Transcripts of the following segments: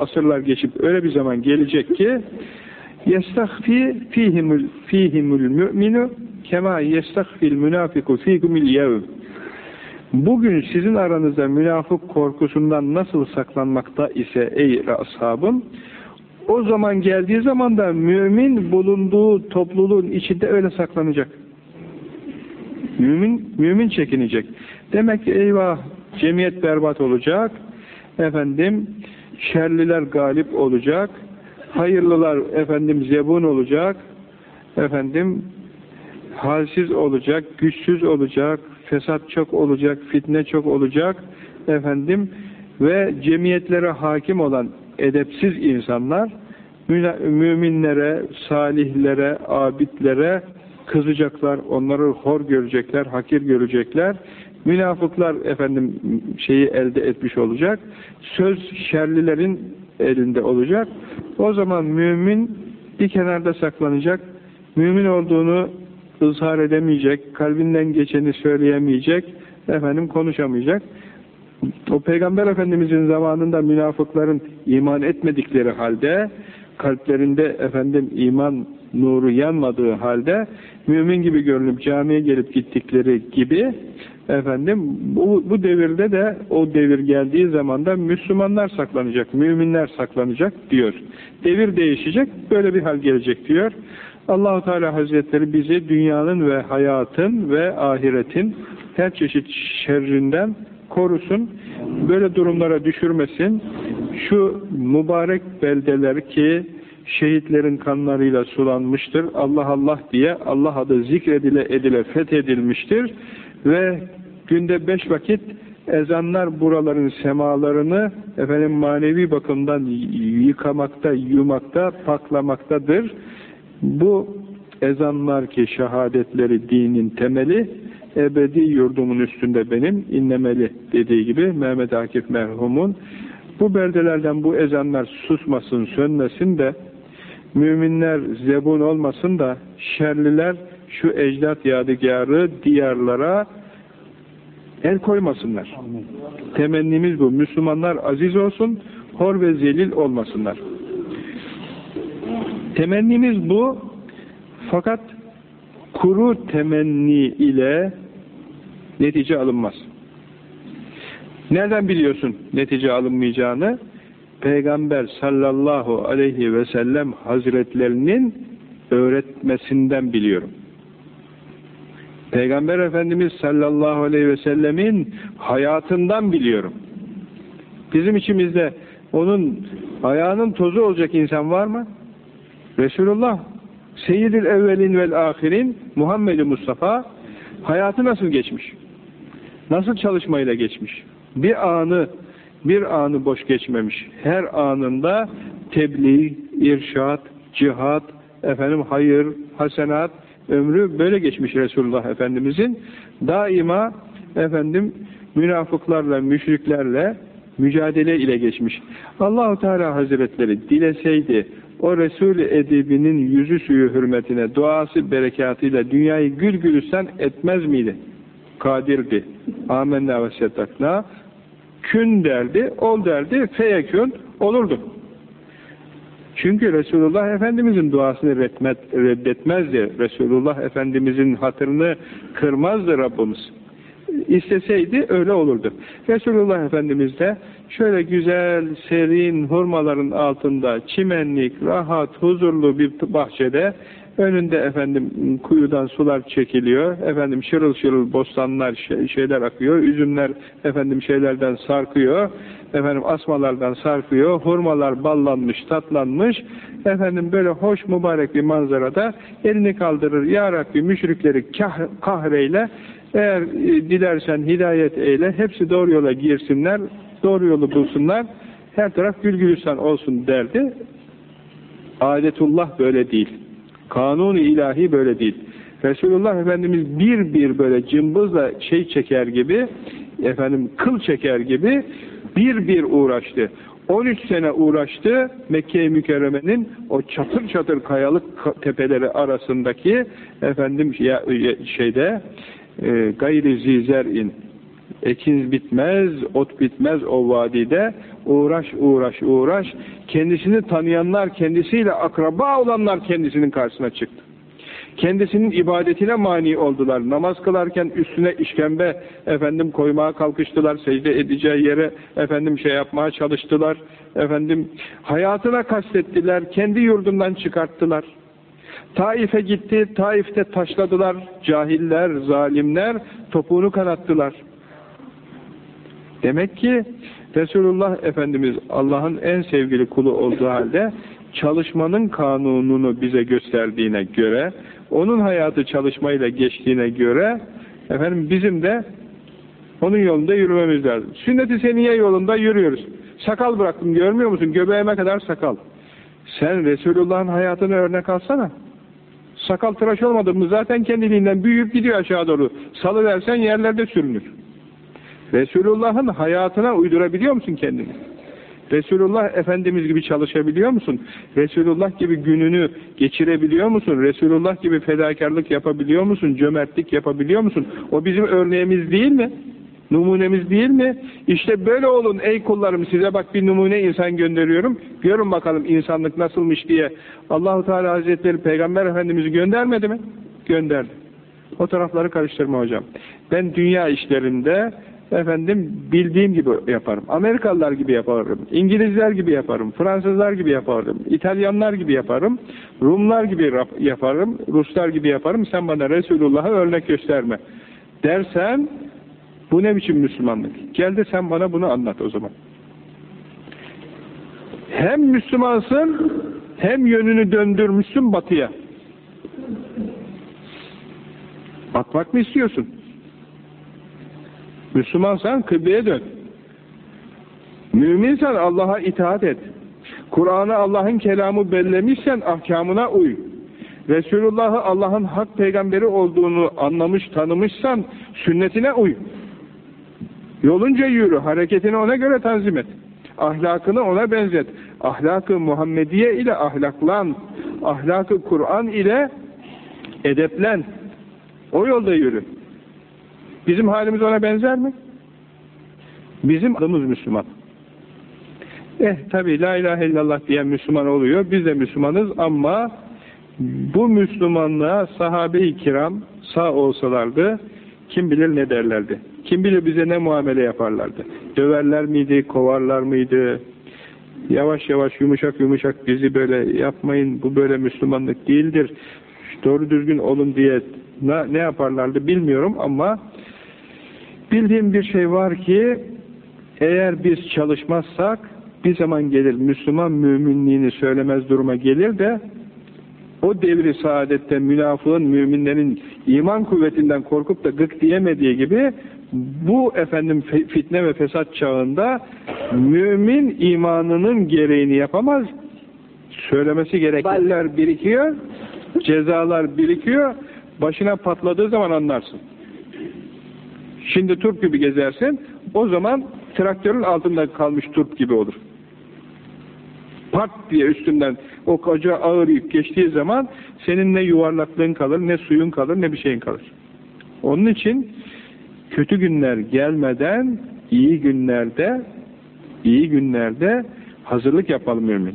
asırlar geçip öyle bir zaman gelecek ki yestahfi fihimul fihimul mu'minu kema yestahfil münafiku fikumul yevm Bugün sizin aranızda münafık korkusundan nasıl saklanmakta ise ey ashabım o zaman geldiği zaman da mümin bulunduğu topluluğun içinde öyle saklanacak. Mümin, mümin çekinecek. Demek ki eyvah cemiyet berbat olacak. Efendim şerliler galip olacak. Hayırlılar efendim zebun olacak. Efendim halsiz olacak, güçsüz olacak, fesat çok olacak, fitne çok olacak. Efendim ve cemiyetlere hakim olan edepsiz insanlar müminlere, salihlere, abidlere kızacaklar, onları hor görecekler, hakir görecekler. Münafıklar efendim şeyi elde etmiş olacak. Söz şerlilerin elinde olacak. O zaman mümin bir kenarda saklanacak. Mümin olduğunu ızhar edemeyecek, kalbinden geçeni söyleyemeyecek, efendim konuşamayacak. O Peygamber Efendimizin zamanında münafıkların iman etmedikleri halde kalplerinde efendim iman nuru yanmadığı halde mümin gibi görünüp camiye gelip gittikleri gibi efendim bu, bu devirde de o devir geldiği zaman da Müslümanlar saklanacak, müminler saklanacak diyor. Devir değişecek, böyle bir hal gelecek diyor. Allahu Teala Hazretleri bizi dünyanın ve hayatın ve ahiretin her çeşit şerrinden korusun. Böyle durumlara düşürmesin. Şu mübarek beldeler ki şehitlerin kanlarıyla sulanmıştır. Allah Allah diye Allah adı zikredile edile fethedilmiştir. Ve günde beş vakit ezanlar buraların semalarını efendim manevi bakımdan yıkamakta, yumakta, paklamaktadır. Bu ezanlar ki şehadetleri dinin temeli ebedi yurdumun üstünde benim inlemeli dediği gibi Mehmet Akif merhumun bu beldelerden bu ezanlar susmasın, sönmesin de müminler zebun olmasın da şerliler şu ecdat yadigarı diyarlara el koymasınlar. Temennimiz bu. Müslümanlar aziz olsun, hor ve zelil olmasınlar. Temennimiz bu. Fakat kuru temenni ile netice alınmaz. Nereden biliyorsun netice alınmayacağını? Peygamber sallallahu aleyhi ve sellem hazretlerinin öğretmesinden biliyorum. Peygamber Efendimiz sallallahu aleyhi ve sellemin hayatından biliyorum. Bizim içimizde onun ayağının tozu olacak insan var mı? Resulullah Seyyidil evvelin vel ahirin Muhammed Mustafa hayatı nasıl geçmiş? Nasıl çalışmayla geçmiş? Bir anı bir anı boş geçmemiş. Her anında tebliğ, irşat, cihat, efendim hayır, hasenat, ömrü böyle geçmiş Resulullah Efendimizin. Daima efendim münafıklarla, müşriklerle mücadele ile geçmiş. Allahu Teala Hazretleri dileseydi o Resul-i Edibinin yüzü suyu hürmetine, duası berekatıyla dünyayı gül gülüsten etmez miydi? Kadirdi. Amenna ve settakna. Kün derdi, ol derdi, feyekün olurdu. Çünkü Resulullah Efendimizin duasını reddetmez, reddetmezdi. Resulullah Efendimizin hatırını kırmazdı Rabbimiz. İsteseydi öyle olurdu. Resulullah Efendimiz de şöyle güzel, serin hurmaların altında çimenlik, rahat, huzurlu bir bahçede önünde efendim kuyudan sular çekiliyor. Efendim şırıl şırıl bostanlar şey, şeyler akıyor. Üzümler efendim şeylerden sarkıyor. Efendim asmalardan sarkıyor. Hurmalar ballanmış, tatlanmış. Efendim böyle hoş mübarek bir manzarada elini kaldırır. Ya Rabbi müşrikleri kah, kahreyle eğer dilersen hidayet eyle, hepsi doğru yola girsinler, doğru yolu bulsunlar, her taraf gül gülistan olsun derdi. Adetullah böyle değil. Kanun-u ilahi böyle değil. Resulullah Efendimiz bir bir böyle cımbızla şey çeker gibi, efendim kıl çeker gibi bir bir uğraştı. 13 sene uğraştı Mekke-i Mükerreme'nin o çatır çatır kayalık tepeleri arasındaki efendim şeyde e, gayri zizer'in Ekin bitmez, ot bitmez o vadide. Uğraş, uğraş, uğraş. Kendisini tanıyanlar, kendisiyle akraba olanlar kendisinin karşısına çıktı. Kendisinin ibadetine mani oldular. Namaz kılarken üstüne işkembe efendim koymaya kalkıştılar. Secde edeceği yere efendim şey yapmaya çalıştılar. Efendim hayatına kastettiler. Kendi yurdundan çıkarttılar. Taif'e gitti. Taif'te taşladılar. Cahiller, zalimler topuğunu kanattılar. Demek ki Resulullah Efendimiz Allah'ın en sevgili kulu olduğu halde çalışmanın kanununu bize gösterdiğine göre, onun hayatı çalışmayla geçtiğine göre efendim bizim de onun yolunda yürümemiz lazım. Sünnet-i seniye yolunda yürüyoruz. Sakal bıraktım görmüyor musun? Göbeğime kadar sakal. Sen Resulullah'ın hayatını örnek alsana. Sakal tıraş olmadı mı zaten kendiliğinden büyüyüp gidiyor aşağı doğru. Salı versen yerlerde sürünür. Resulullah'ın hayatına uydurabiliyor musun kendini? Resulullah Efendimiz gibi çalışabiliyor musun? Resulullah gibi gününü geçirebiliyor musun? Resulullah gibi fedakarlık yapabiliyor musun? Cömertlik yapabiliyor musun? O bizim örneğimiz değil mi? Numunemiz değil mi? İşte böyle olun ey kullarım size bak bir numune insan gönderiyorum. Görün bakalım insanlık nasılmış diye. Allahu Teala Hazretleri Peygamber Efendimiz'i göndermedi mi? Gönderdi. O tarafları karıştırma hocam. Ben dünya işlerinde efendim bildiğim gibi yaparım. Amerikalılar gibi yaparım. İngilizler gibi yaparım. Fransızlar gibi yaparım. İtalyanlar gibi yaparım. Rumlar gibi yaparım. Ruslar gibi yaparım. Sen bana Resulullah'a örnek gösterme. Dersen bu ne biçim Müslümanlık? Gel de sen bana bunu anlat o zaman. Hem Müslümansın hem yönünü döndürmüşsün batıya. Batmak mı istiyorsun? Müslümansan kıbleye dön. Müminsen Allah'a itaat et. Kur'an'ı Allah'ın kelamı bellemişsen ahkamına uy. Resulullah'ı Allah'ın hak peygamberi olduğunu anlamış, tanımışsan sünnetine uy. Yolunca yürü, hareketini ona göre tanzim et. Ahlakını ona benzet. Ahlakı Muhammediye ile ahlaklan. Ahlakı Kur'an ile edeplen. O yolda yürü. Bizim halimiz ona benzer mi? Bizim adımız Müslüman. Eh tabi la ilahe illallah diyen Müslüman oluyor. Biz de Müslümanız ama bu Müslümanlığa sahabe-i kiram sağ olsalardı kim bilir ne derlerdi. Kim bilir bize ne muamele yaparlardı. Döverler miydi, kovarlar mıydı? Yavaş yavaş yumuşak yumuşak bizi böyle yapmayın bu böyle Müslümanlık değildir. Doğru düzgün olun diye ne, yaparlardı bilmiyorum ama bildiğim bir şey var ki eğer biz çalışmazsak bir zaman gelir Müslüman müminliğini söylemez duruma gelir de o devri saadette münafığın, müminlerin iman kuvvetinden korkup da gık diyemediği gibi bu efendim fitne ve fesat çağında mümin imanının gereğini yapamaz. Söylemesi gerekenler birikiyor, cezalar birikiyor, başına patladığı zaman anlarsın. Şimdi turp gibi gezersin, o zaman traktörün altında kalmış turp gibi olur. Pat diye üstünden o koca ağır yük geçtiği zaman senin ne yuvarlaklığın kalır, ne suyun kalır, ne bir şeyin kalır. Onun için kötü günler gelmeden iyi günlerde iyi günlerde hazırlık yapalım mümin.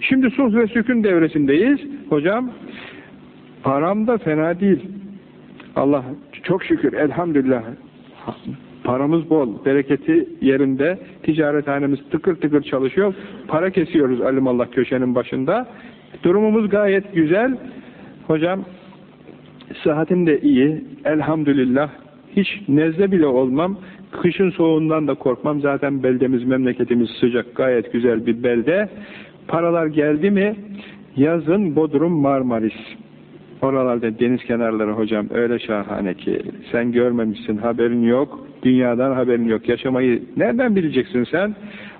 Şimdi sulh ve sükun devresindeyiz. Hocam param da fena değil. Allah çok şükür elhamdülillah paramız bol, bereketi yerinde, ticarethanemiz tıkır tıkır çalışıyor, para kesiyoruz alimallah köşenin başında. Durumumuz gayet güzel. Hocam sıhhatim de iyi, elhamdülillah. Hiç nezle bile olmam. Kışın soğuğundan da korkmam. Zaten beldemiz, memleketimiz sıcak, gayet güzel bir belde. Paralar geldi mi yazın Bodrum Marmaris. Oralarda deniz kenarları hocam öyle şahane ki sen görmemişsin haberin yok. Dünyadan haberin yok. Yaşamayı nereden bileceksin sen?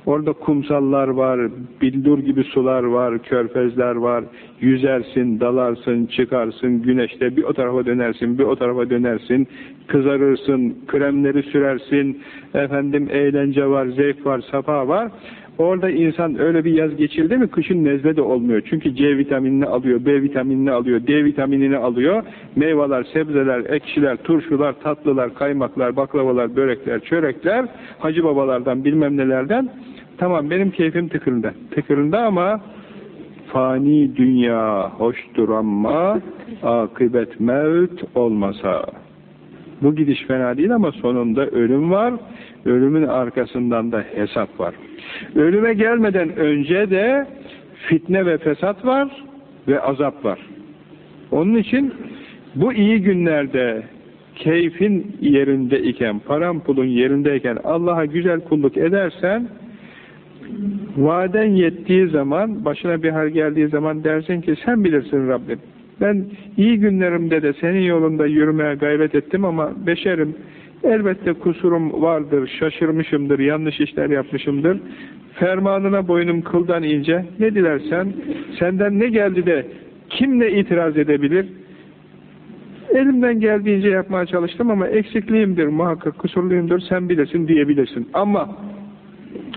Orada kumsallar var, bildur gibi sular var, körfezler var. Yüzersin, dalarsın, çıkarsın, güneşte bir o tarafa dönersin, bir o tarafa dönersin. Kızarırsın, kremleri sürersin. Efendim eğlence var, zevk var, safa var. Orada insan öyle bir yaz geçirdi mi kışın nezle de olmuyor. Çünkü C vitaminini alıyor, B vitaminini alıyor, D vitaminini alıyor. Meyveler, sebzeler, ekşiler, turşular, tatlılar, kaymaklar, baklavalar, börekler, çörekler, hacı babalardan bilmem nelerden. Tamam benim keyfim tıkırında. Tıkırında ama fani dünya hoştur ama akıbet mevt olmasa. Bu gidiş fena değil ama sonunda ölüm var. Ölümün arkasından da hesap var. Ölüme gelmeden önce de fitne ve fesat var ve azap var. Onun için bu iyi günlerde keyfin yerinde iken, param pulun yerindeyken Allah'a güzel kulluk edersen vaden yettiği zaman, başına bir hal geldiği zaman dersin ki sen bilirsin Rabbim. Ben iyi günlerimde de senin yolunda yürümeye gayret ettim ama beşerim. Elbette kusurum vardır, şaşırmışımdır, yanlış işler yapmışımdır. Fermanına boynum kıldan ince. Ne dilersen, senden ne geldi de kim ne itiraz edebilir? Elimden geldiğince yapmaya çalıştım ama eksikliğimdir, muhakkak kusurluyumdur, sen bilirsin diyebilirsin. Ama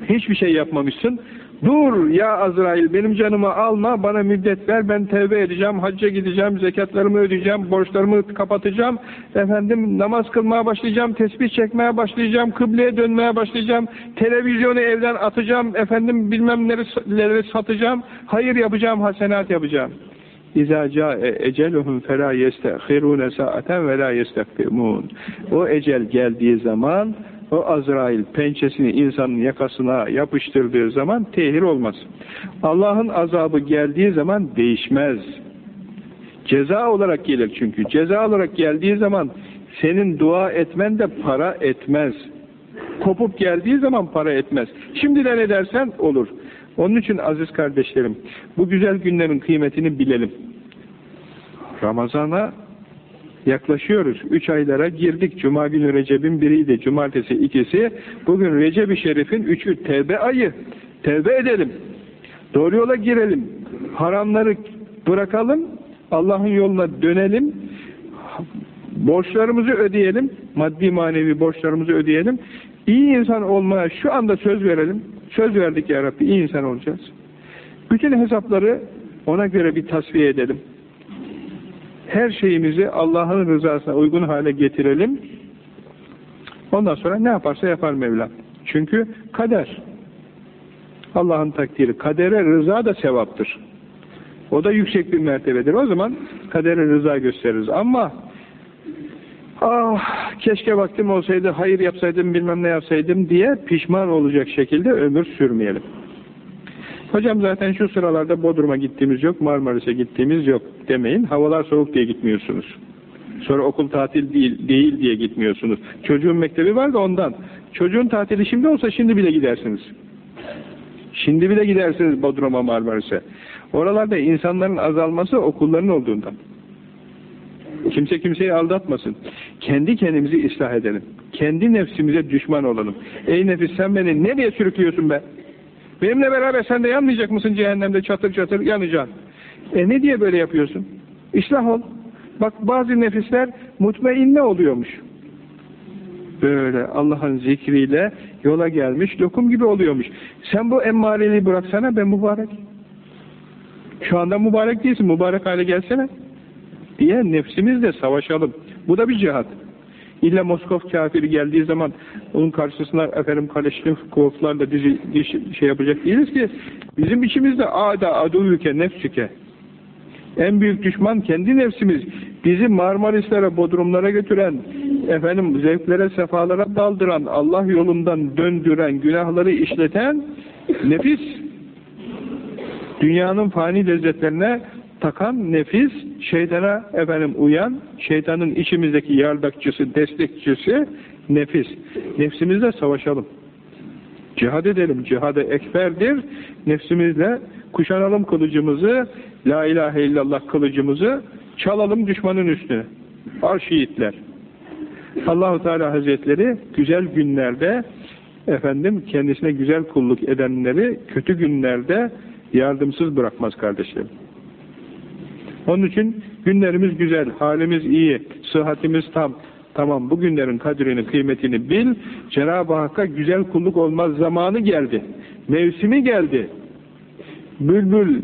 hiçbir şey yapmamışsın. Dur ya Azrail benim canımı alma bana müddet ver ben tevbe edeceğim hacca gideceğim zekatlarımı ödeyeceğim borçlarımı kapatacağım efendim namaz kılmaya başlayacağım tesbih çekmeye başlayacağım kıbleye dönmeye başlayacağım televizyonu evden atacağım efendim bilmem neleri satacağım hayır yapacağım hasenat yapacağım câe eceluhum felâ yestehirûne sa'aten ve lâ yestekbimûn. O ecel geldiği zaman o Azrail pençesini insanın yakasına yapıştırdığı zaman tehir olmaz. Allah'ın azabı geldiği zaman değişmez. Ceza olarak gelir çünkü. Ceza olarak geldiği zaman senin dua etmen de para etmez. Kopup geldiği zaman para etmez. Şimdiden edersen olur. Onun için aziz kardeşlerim, bu güzel günlerin kıymetini bilelim. Ramazana yaklaşıyoruz. Üç aylara girdik. Cuma günü Recep'in biriydi. Cumartesi ikisi. Bugün Recep-i Şerif'in üçü. Tevbe ayı. Tevbe edelim. Doğru yola girelim. Haramları bırakalım. Allah'ın yoluna dönelim. Borçlarımızı ödeyelim. Maddi manevi borçlarımızı ödeyelim. İyi insan olmaya şu anda söz verelim. Söz verdik ya Rabbi. iyi insan olacağız. Bütün hesapları ona göre bir tasfiye edelim her şeyimizi Allah'ın rızasına uygun hale getirelim. Ondan sonra ne yaparsa yapar Mevlam. Çünkü kader. Allah'ın takdiri. Kadere rıza da sevaptır. O da yüksek bir mertebedir. O zaman kadere rıza gösteririz. Ama ah keşke vaktim olsaydı, hayır yapsaydım, bilmem ne yapsaydım diye pişman olacak şekilde ömür sürmeyelim. Hocam zaten şu sıralarda Bodrum'a gittiğimiz yok, Marmaris'e gittiğimiz yok demeyin. Havalar soğuk diye gitmiyorsunuz. Sonra okul tatil değil, değil diye gitmiyorsunuz. Çocuğun mektebi var da ondan. Çocuğun tatili şimdi olsa şimdi bile gidersiniz. Şimdi bile gidersiniz Bodrum'a Marmaris'e. Oralarda insanların azalması okulların olduğundan. Kimse kimseyi aldatmasın. Kendi kendimizi ıslah edelim. Kendi nefsimize düşman olalım. Ey nefis sen beni nereye sürüklüyorsun be? Benimle beraber sen de yanmayacak mısın cehennemde çatır çatır yanacaksın. E ne diye böyle yapıyorsun? İslah ol. Bak bazı nefisler mutmainne oluyormuş. Böyle Allah'ın zikriyle yola gelmiş, lokum gibi oluyormuş. Sen bu emmareliği bıraksana ben mübarek. Şu anda mübarek değilsin, mübarek hale gelsene. Diye nefsimizle savaşalım. Bu da bir cihat. İlla Moskov kafiri geldiği zaman onun karşısına efendim Kaleşnikovlarla dizi şey yapacak değiliz ki bizim içimizde ada aduvüke nefsüke en büyük düşman kendi nefsimiz. Bizi Marmarislere, Bodrumlara götüren, efendim zevklere, sefalara daldıran, Allah yolundan döndüren, günahları işleten nefis. Dünyanın fani lezzetlerine takan nefis, şeytana efendim uyan, şeytanın içimizdeki yardakçısı, destekçisi nefis. Nefsimizle savaşalım. Cihad edelim. Cihad-ı ekberdir. Nefsimizle kuşanalım kılıcımızı, la ilahe illallah kılıcımızı, çalalım düşmanın üstüne. Arşiitler. Allahu Teala Hazretleri güzel günlerde efendim kendisine güzel kulluk edenleri kötü günlerde yardımsız bırakmaz kardeşlerim. Onun için günlerimiz güzel, halimiz iyi, sıhhatimiz tam. Tamam bu günlerin kadrini, kıymetini bil. Cenab-ı Hakk'a güzel kulluk olmaz zamanı geldi. Mevsimi geldi. Bülbül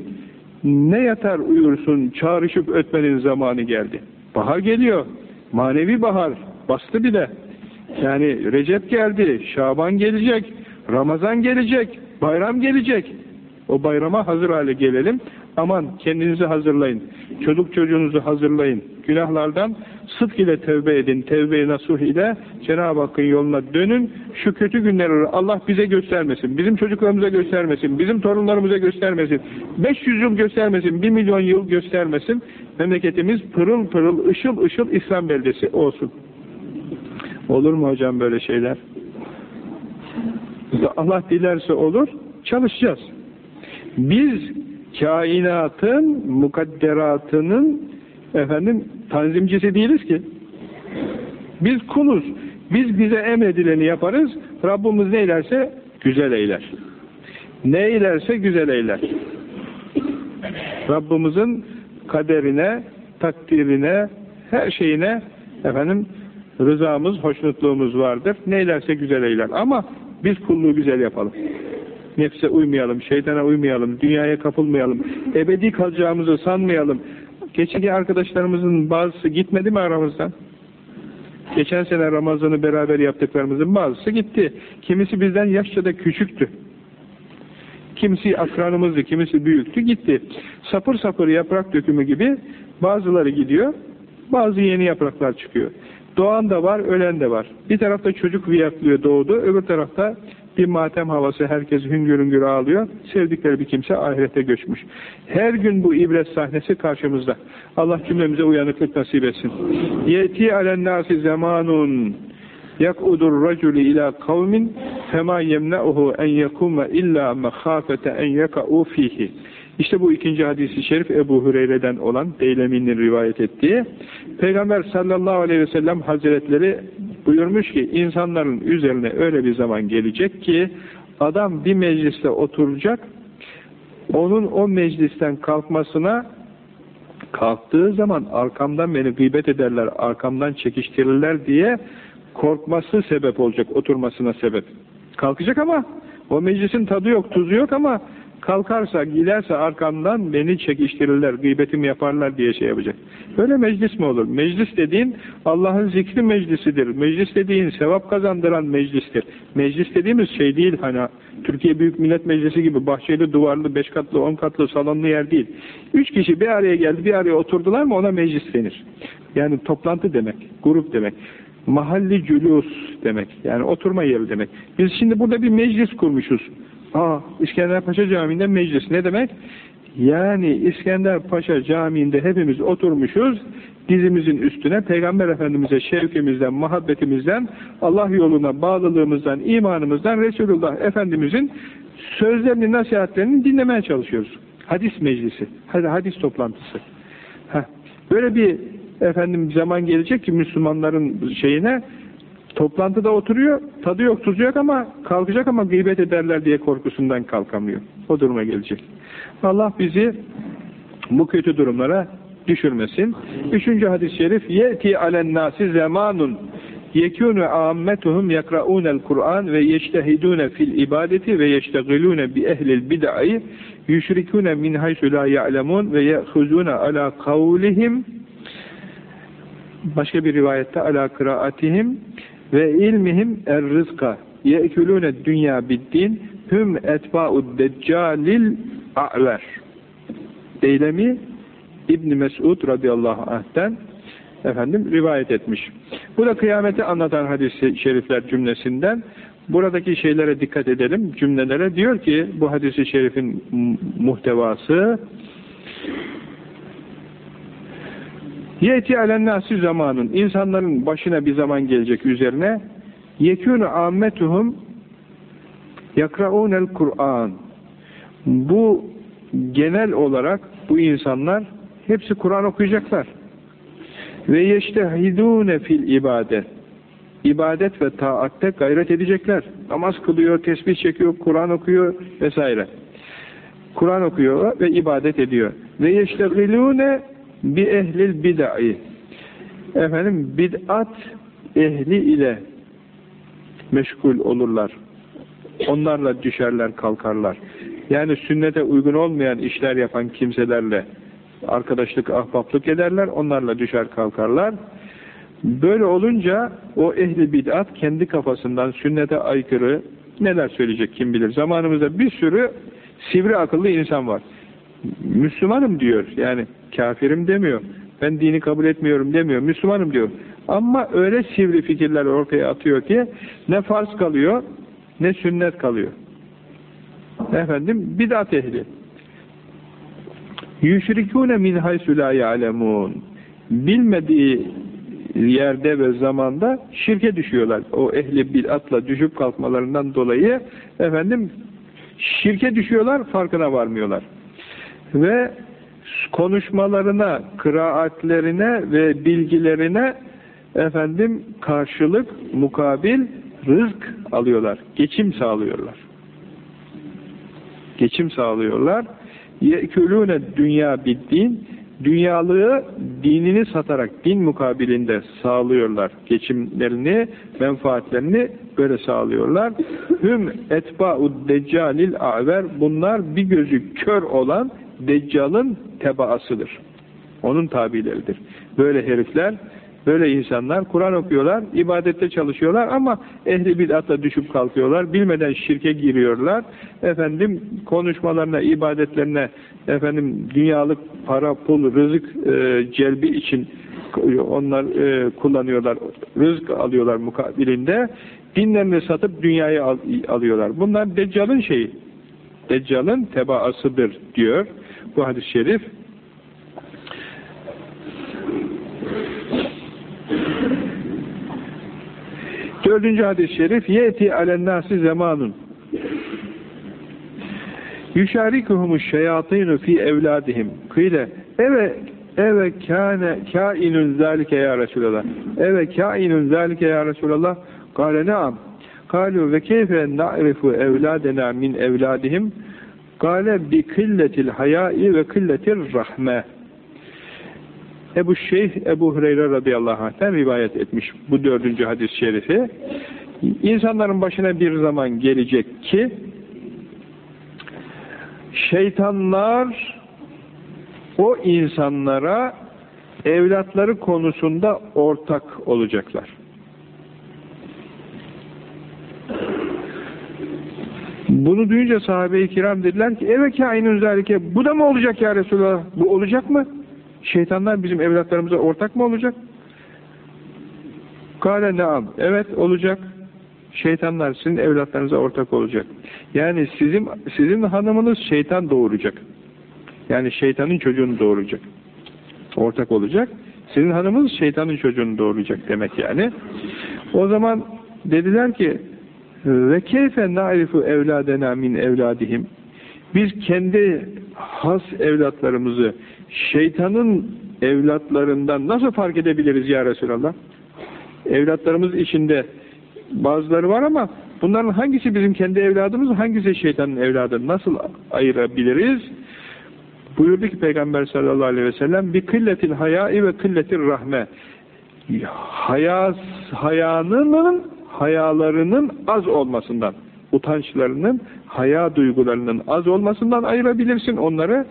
ne yatar uyursun, çağrışıp ötmenin zamanı geldi. Bahar geliyor. Manevi bahar. Bastı bile. Yani Recep geldi, Şaban gelecek, Ramazan gelecek, bayram gelecek. O bayrama hazır hale gelelim. Aman kendinizi hazırlayın. Çocuk çocuğunuzu hazırlayın. Günahlardan sıdk ile tevbe edin. Tevbe-i nasuh ile Cenab-ı Hakk'ın yoluna dönün. Şu kötü günleri Allah bize göstermesin. Bizim çocuklarımıza göstermesin. Bizim torunlarımıza göstermesin. 500 yıl göstermesin. 1 milyon yıl göstermesin. Memleketimiz pırıl pırıl, ışıl ışıl İslam beldesi olsun. Olur mu hocam böyle şeyler? Allah dilerse olur. Çalışacağız. Biz kainatın mukadderatının efendim tanzimcisi değiliz ki. Biz kuluz. Biz bize emredileni yaparız. Rabbimiz ne eylerse güzel eyler. Ne eylerse güzel eyler. Rabbimizin kaderine, takdirine, her şeyine efendim rızamız, hoşnutluğumuz vardır. Ne eylerse güzel eyler. Ama biz kulluğu güzel yapalım. Nefse uymayalım, şeytana uymayalım, dünyaya kapılmayalım, ebedi kalacağımızı sanmayalım. Geçen arkadaşlarımızın bazısı gitmedi mi aramızdan? Geçen sene Ramazan'ı beraber yaptıklarımızın bazısı gitti. Kimisi bizden yaşça da küçüktü. Kimisi akranımızdı, kimisi büyüktü, gitti. Sapır sapır yaprak dökümü gibi bazıları gidiyor, bazı yeni yapraklar çıkıyor. Doğan da var, ölen de var. Bir tarafta çocuk viyaklıyor, doğdu, öbür tarafta bir matem havası, herkes hüngür hüngür ağlıyor. Sevdikleri bir kimse ahirete göçmüş. Her gün bu ibret sahnesi karşımızda. Allah cümlemize uyanıklık nasip etsin. Yeti alennâsi zamanun yak'udur raculi ila kavmin fema yemne'uhu en yekuma illa mehafete en yeka'u fihi. İşte bu ikinci hadisi şerif Ebu Hureyre'den olan Deylemi'nin rivayet ettiği. Peygamber sallallahu aleyhi ve sellem hazretleri buyurmuş ki insanların üzerine öyle bir zaman gelecek ki adam bir mecliste oturacak onun o meclisten kalkmasına kalktığı zaman arkamdan beni gıybet ederler, arkamdan çekiştirirler diye korkması sebep olacak, oturmasına sebep. Kalkacak ama o meclisin tadı yok, tuzu yok ama kalkarsa, giderse arkamdan beni çekiştirirler, gıybetimi yaparlar diye şey yapacak. Böyle meclis mi olur? Meclis dediğin Allah'ın zikri meclisidir. Meclis dediğin sevap kazandıran meclistir. Meclis dediğimiz şey değil hani Türkiye Büyük Millet Meclisi gibi bahçeli, duvarlı, beş katlı, on katlı, salonlu yer değil. Üç kişi bir araya geldi, bir araya oturdular mı ona meclis denir. Yani toplantı demek, grup demek. Mahalli cülus demek. Yani oturma yeri demek. Biz şimdi burada bir meclis kurmuşuz. Aa, İskender Paşa Camii'nde meclis. Ne demek? Yani İskender Paşa Camii'nde hepimiz oturmuşuz, dizimizin üstüne Peygamber Efendimiz'e şevkimizden, muhabbetimizden, Allah yoluna bağlılığımızdan, imanımızdan Resulullah Efendimiz'in sözlerini, nasihatlerini dinlemeye çalışıyoruz. Hadis meclisi, hadis toplantısı. Heh. Böyle bir efendim zaman gelecek ki Müslümanların şeyine Toplantıda oturuyor, tadı yok, tuzu yok ama kalkacak ama gıybet ederler diye korkusundan kalkamıyor. O duruma gelecek. Allah bizi bu kötü durumlara düşürmesin. Üçüncü hadis-i şerif yeti alen nasi zamanun yekûnü âmmetuhum yakra'ûnel Kur'an ve yeştehidûne fil ibadeti ve yeştegilûne bi ehlil bid'ai yüşrikûne min haysu la ya'lemûn ve ye'huzûne ala kavlihim başka bir rivayette ala kıraatihim ve ilmihim er rızka ye'kulune dünya biddin. Hüm etba'ud deccalil a'ver. Deylemi İbn Mesud radıyallahu anh'ten efendim rivayet etmiş. Bu da kıyameti anlatan hadis-i şerifler cümlesinden. Buradaki şeylere dikkat edelim. Cümlelere diyor ki bu hadisi şerifin muhtevası Yeti alennâsü zamanın insanların başına bir zaman gelecek üzerine. Yekûnü âmmetuhum yakraûnel Kur'an. Bu genel olarak bu insanlar hepsi Kur'an okuyacaklar. Ve yeştehidûne fil ibadet. İbadet ve taatte gayret edecekler. Namaz kılıyor, tesbih çekiyor, Kur'an okuyor vesaire. Kur'an okuyor ve ibadet ediyor. Ve yeştegilûne bi ehlil bid'ai efendim bid'at ehli ile meşgul olurlar. onlarla düşerler kalkarlar. Yani sünnete uygun olmayan işler yapan kimselerle arkadaşlık, ahbaplık ederler, onlarla düşer kalkarlar. Böyle olunca o ehli bid'at kendi kafasından sünnete aykırı neler söyleyecek kim bilir. Zamanımızda bir sürü sivri akıllı insan var. Müslümanım diyor. Yani kafirim demiyor. Ben dini kabul etmiyorum demiyor. Müslümanım diyor. Ama öyle sivri fikirler ortaya atıyor ki ne farz kalıyor ne sünnet kalıyor. Efendim bid'at ehli. Yüşrikûne min haysu la ya'lemûn. Bilmediği yerde ve zamanda şirke düşüyorlar. O ehli bid'atla düşüp kalkmalarından dolayı efendim şirke düşüyorlar, farkına varmıyorlar. Ve konuşmalarına, kıraatlerine ve bilgilerine efendim karşılık, mukabil rızk alıyorlar. Geçim sağlıyorlar. Geçim sağlıyorlar. Yekülüne dünya biddin dünyalığı dinini satarak din mukabilinde sağlıyorlar. Geçimlerini, menfaatlerini böyle sağlıyorlar. Hüm etba'ud deccalil a'ver bunlar bir gözü kör olan Deccal'ın tebaasıdır. Onun tabileridir. Böyle herifler, böyle insanlar Kur'an okuyorlar, ibadette çalışıyorlar ama ehli bid'atla düşüp kalkıyorlar. Bilmeden şirke giriyorlar. Efendim konuşmalarına, ibadetlerine efendim dünyalık para, pul, rızık e, celbi için onlar e, kullanıyorlar. Rızık alıyorlar mukabilinde. Dinlerini satıp dünyayı al, alıyorlar. Bunlar Deccal'ın şeyi. Deccal'ın tebaasıdır diyor bu hadis-i şerif. Dördüncü hadis-i şerif yeti alennâsi zamanun yüşarikuhumuş şeyatînu fi evladihim kıyle eve eve kâne kâinun zâlike ya Resulallah eve kâinun zâlike ya Resulallah kâle ne'am kâlu ve keyfe na'rifu evladena min evladihim Gale bi killetil hayai ve killetir rahme. Ebu Şeyh Ebu Hureyre radıyallahu anh'ten rivayet etmiş bu dördüncü hadis-i şerifi. İnsanların başına bir zaman gelecek ki şeytanlar o insanlara evlatları konusunda ortak olacaklar. Bunu duyunca sahabe-i kiram dediler ki eve kainun zalike bu da mı olacak ya Resulallah? Bu olacak mı? Şeytanlar bizim evlatlarımıza ortak mı olacak? Kale naam. Evet olacak. Şeytanlar sizin evlatlarınıza ortak olacak. Yani sizin sizin hanımınız şeytan doğuracak. Yani şeytanın çocuğunu doğuracak. Ortak olacak. Sizin hanımınız şeytanın çocuğunu doğuracak demek yani. O zaman dediler ki ve keyfe na'rifu evladena min evladihim biz kendi has evlatlarımızı şeytanın evlatlarından nasıl fark edebiliriz ya Resulallah? Evlatlarımız içinde bazıları var ama bunların hangisi bizim kendi evladımız, hangisi şeytanın evladı? Nasıl ayırabiliriz? Buyurdu ki Peygamber sallallahu aleyhi ve sellem bir killetil hayai ve killetil rahme hayas, hayanının hayalarının az olmasından, utançlarının, haya duygularının az olmasından ayırabilirsin onları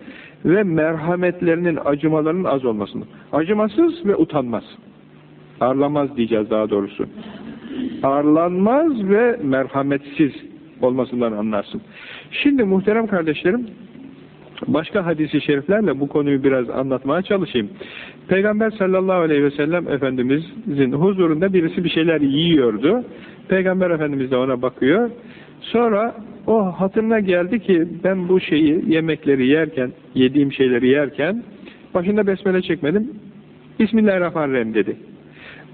ve merhametlerinin, acımalarının az olmasından. Acımasız ve utanmaz. Arlamaz diyeceğiz daha doğrusu. Arlanmaz ve merhametsiz olmasından anlarsın. Şimdi muhterem kardeşlerim, Başka hadisi şeriflerle bu konuyu biraz anlatmaya çalışayım. Peygamber sallallahu aleyhi ve sellem Efendimizin huzurunda birisi bir şeyler yiyordu. Peygamber Efendimiz de ona bakıyor. Sonra o hatırına geldi ki ben bu şeyi yemekleri yerken, yediğim şeyleri yerken başında besmele çekmedim. Bismillahirrahmanirrahim dedi.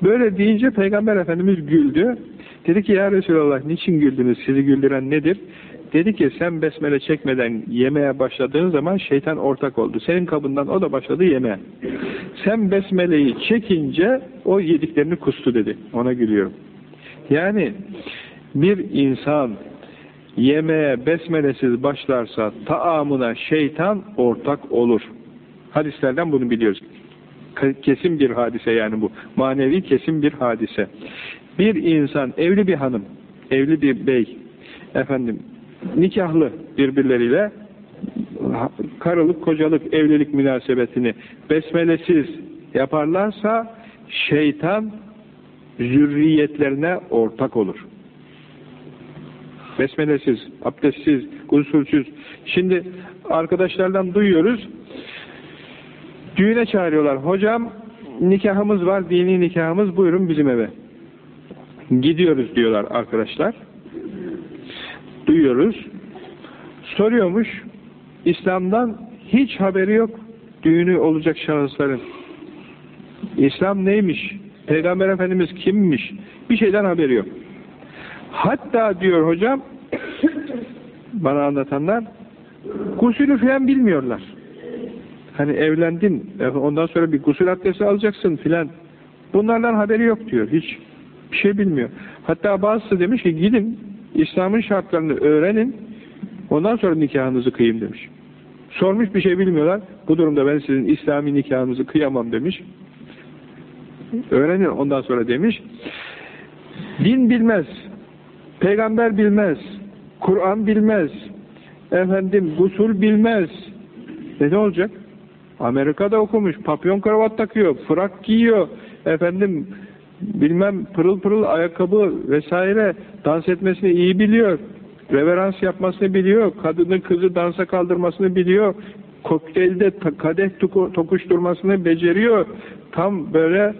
Böyle deyince Peygamber Efendimiz güldü. Dedi ki ya Resulallah niçin güldünüz? Sizi güldüren nedir? Dedi ki sen besmele çekmeden yemeye başladığın zaman şeytan ortak oldu. Senin kabından o da başladı yemeye. Sen besmeleyi çekince o yediklerini kustu dedi. Ona gülüyorum. Yani bir insan yemeğe besmelesiz başlarsa taamına şeytan ortak olur. Hadislerden bunu biliyoruz. Kesin bir hadise yani bu. Manevi kesin bir hadise. Bir insan, evli bir hanım, evli bir bey, efendim nikahlı birbirleriyle karılık, kocalık, evlilik münasebetini besmelesiz yaparlarsa şeytan zürriyetlerine ortak olur. Besmelesiz, abdestsiz, usulsüz. Şimdi arkadaşlardan duyuyoruz, düğüne çağırıyorlar. Hocam nikahımız var, dini nikahımız, buyurun bizim eve. Gidiyoruz diyorlar arkadaşlar. Duyuyoruz. Soruyormuş, İslam'dan hiç haberi yok düğünü olacak şahısların. İslam neymiş? Peygamber Efendimiz kimmiş? Bir şeyden haberi yok. Hatta diyor hocam, bana anlatanlar, gusülü falan bilmiyorlar. Hani evlendin, ondan sonra bir gusül abdesti alacaksın filan. Bunlardan haberi yok diyor, hiç bir şey bilmiyor. Hatta bazısı demiş ki gidin, İslam'ın şartlarını öğrenin, ondan sonra nikahınızı kıyın demiş. Sormuş bir şey bilmiyorlar, bu durumda ben sizin İslami nikahınızı kıyamam demiş. Öğrenin ondan sonra demiş. Din bilmez, peygamber bilmez, Kur'an bilmez, efendim gusul bilmez. E ne olacak? Amerika'da okumuş, papyon kravat takıyor, frak giyiyor, efendim bilmem pırıl pırıl ayakkabı vesaire dans etmesini iyi biliyor. Reverans yapmasını biliyor. Kadını kızı dansa kaldırmasını biliyor. Kokteylde kadeh tokuşturmasını beceriyor. Tam böyle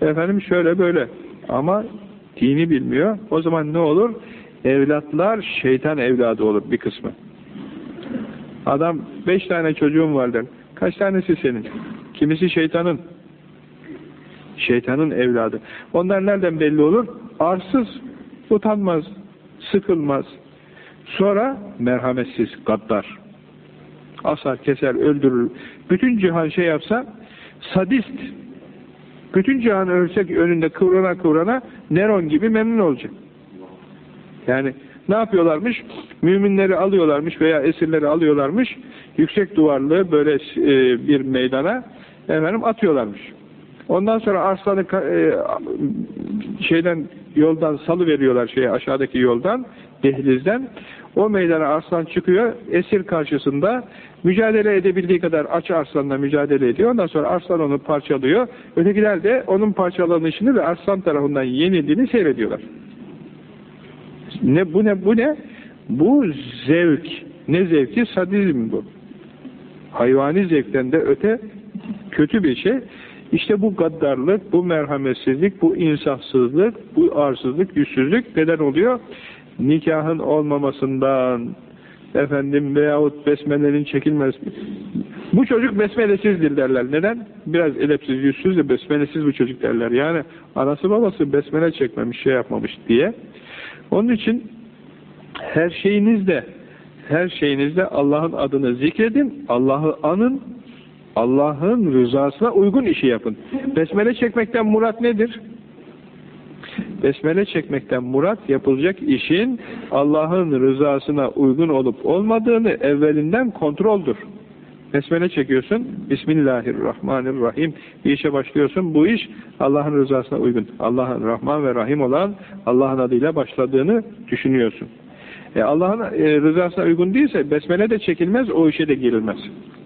efendim şöyle böyle. Ama dini bilmiyor. O zaman ne olur? Evlatlar şeytan evladı olur bir kısmı. Adam beş tane çocuğum var der. Kaç tanesi senin? Kimisi şeytanın. Şeytanın evladı. Onlar nereden belli olur? Arsız, utanmaz, sıkılmaz. Sonra merhametsiz, gaddar. Asar, keser, öldürür. Bütün cihan şey yapsa sadist. Bütün cihan ölsek önünde kıvrana kıvrana Neron gibi memnun olacak. Yani ne yapıyorlarmış? Müminleri alıyorlarmış veya esirleri alıyorlarmış. Yüksek duvarlı böyle e, bir meydana efendim atıyorlarmış. Ondan sonra arslanı e, şeyden yoldan salı veriyorlar şeye aşağıdaki yoldan, dehlizden. O meydana arslan çıkıyor, esir karşısında mücadele edebildiği kadar aç arslanla mücadele ediyor. Ondan sonra arslan onu parçalıyor. Ötekiler de onun parçalanışını ve arslan tarafından yenildiğini seyrediyorlar. Ne bu ne bu ne? Bu zevk. Ne zevki? Sadizm bu. Hayvani zevkten de öte kötü bir şey. İşte bu gaddarlık, bu merhametsizlik, bu insafsızlık, bu arsızlık, yüzsüzlük neden oluyor? Nikahın olmamasından, efendim veyahut besmelenin çekilmez. Bu çocuk besmelesizdir derler. Neden? Biraz edepsiz, yüzsüz de besmelesiz bu çocuk derler. Yani anası babası besmele çekmemiş, şey yapmamış diye. Onun için her şeyinizde her şeyinizde Allah'ın adını zikredin, Allah'ı anın, Allah'ın rızasına uygun işi yapın. Besmele çekmekten murat nedir? Besmele çekmekten murat yapılacak işin Allah'ın rızasına uygun olup olmadığını evvelinden kontroldür. Besmele çekiyorsun, Bismillahirrahmanirrahim bir işe başlıyorsun, bu iş Allah'ın rızasına uygun. Allah'ın Rahman ve Rahim olan Allah'ın adıyla başladığını düşünüyorsun. E Allah'ın e, rızasına uygun değilse besmele de çekilmez, o işe de girilmez.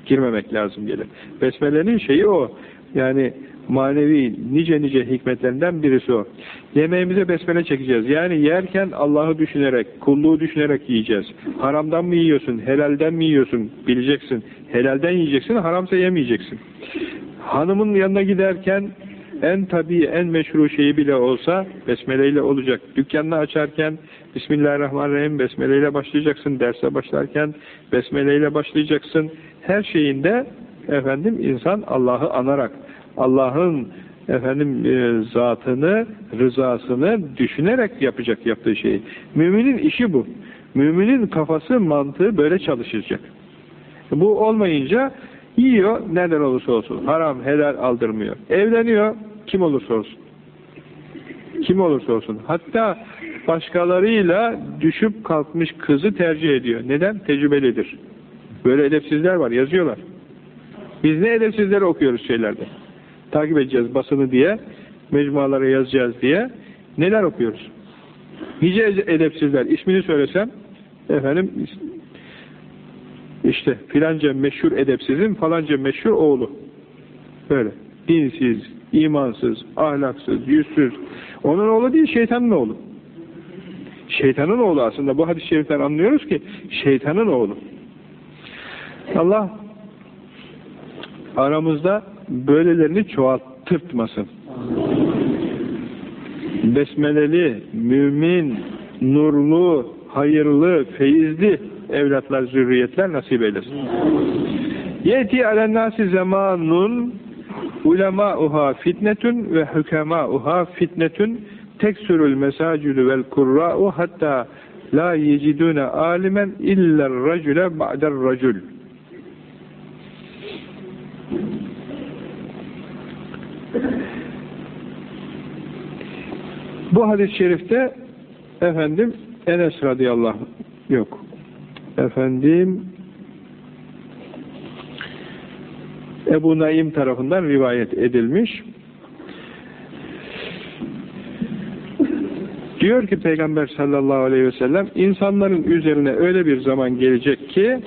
Girmemek lazım gelir. Besmelenin şeyi o. Yani manevi nice nice hikmetlerinden birisi o. Yemeğimize besmele çekeceğiz. Yani yerken Allah'ı düşünerek, kulluğu düşünerek yiyeceğiz. Haramdan mı yiyorsun, helalden mi yiyorsun bileceksin. Helalden yiyeceksin, haramsa yemeyeceksin. Hanımın yanına giderken en tabii, en meşru şeyi bile olsa besmeleyle olacak. Dükkanını açarken Bismillahirrahmanirrahim besmeleyle başlayacaksın. Derse başlarken besmeleyle başlayacaksın. Her şeyinde efendim insan Allah'ı anarak Allah'ın efendim e, zatını, rızasını düşünerek yapacak yaptığı şeyi. Müminin işi bu. Müminin kafası, mantığı böyle çalışacak. Bu olmayınca yiyor, nereden olursa olsun. Haram, helal aldırmıyor. Evleniyor, kim olursa olsun. Kim olursa olsun. Hatta başkalarıyla düşüp kalkmış kızı tercih ediyor. Neden? Tecrübelidir. Böyle edepsizler var, yazıyorlar. Biz ne edepsizleri okuyoruz şeylerde. Takip edeceğiz basını diye, mecmualara yazacağız diye. Neler okuyoruz? Nice edepsizler. ismini söylesem efendim işte filanca meşhur edepsizin falanca meşhur oğlu. Böyle. Dinsiz, imansız, ahlaksız, yüzsüz. Onun oğlu değil, şeytanın oğlu. Şeytanın oğlu aslında. Bu hadis-i şeriften anlıyoruz ki şeytanın oğlu. Allah aramızda böylelerini çoğaltırtmasın. Besmeleli, mümin, nurlu, hayırlı, feyizli evlatlar, zürriyetler nasip eylesin. Yeti alennâsi zamanun ulemâuhâ fitnetun ve hükemâuhâ fitnetun teksürül mesâcülü vel kurrâ'u hatta la yecidûne âlimen iller racüle ba'der racül. Bu hadis-i şerifte efendim Enes radıyallahu yok. Efendim Ebu Naim tarafından rivayet edilmiş. Diyor ki Peygamber sallallahu aleyhi ve sellem insanların üzerine öyle bir zaman gelecek ki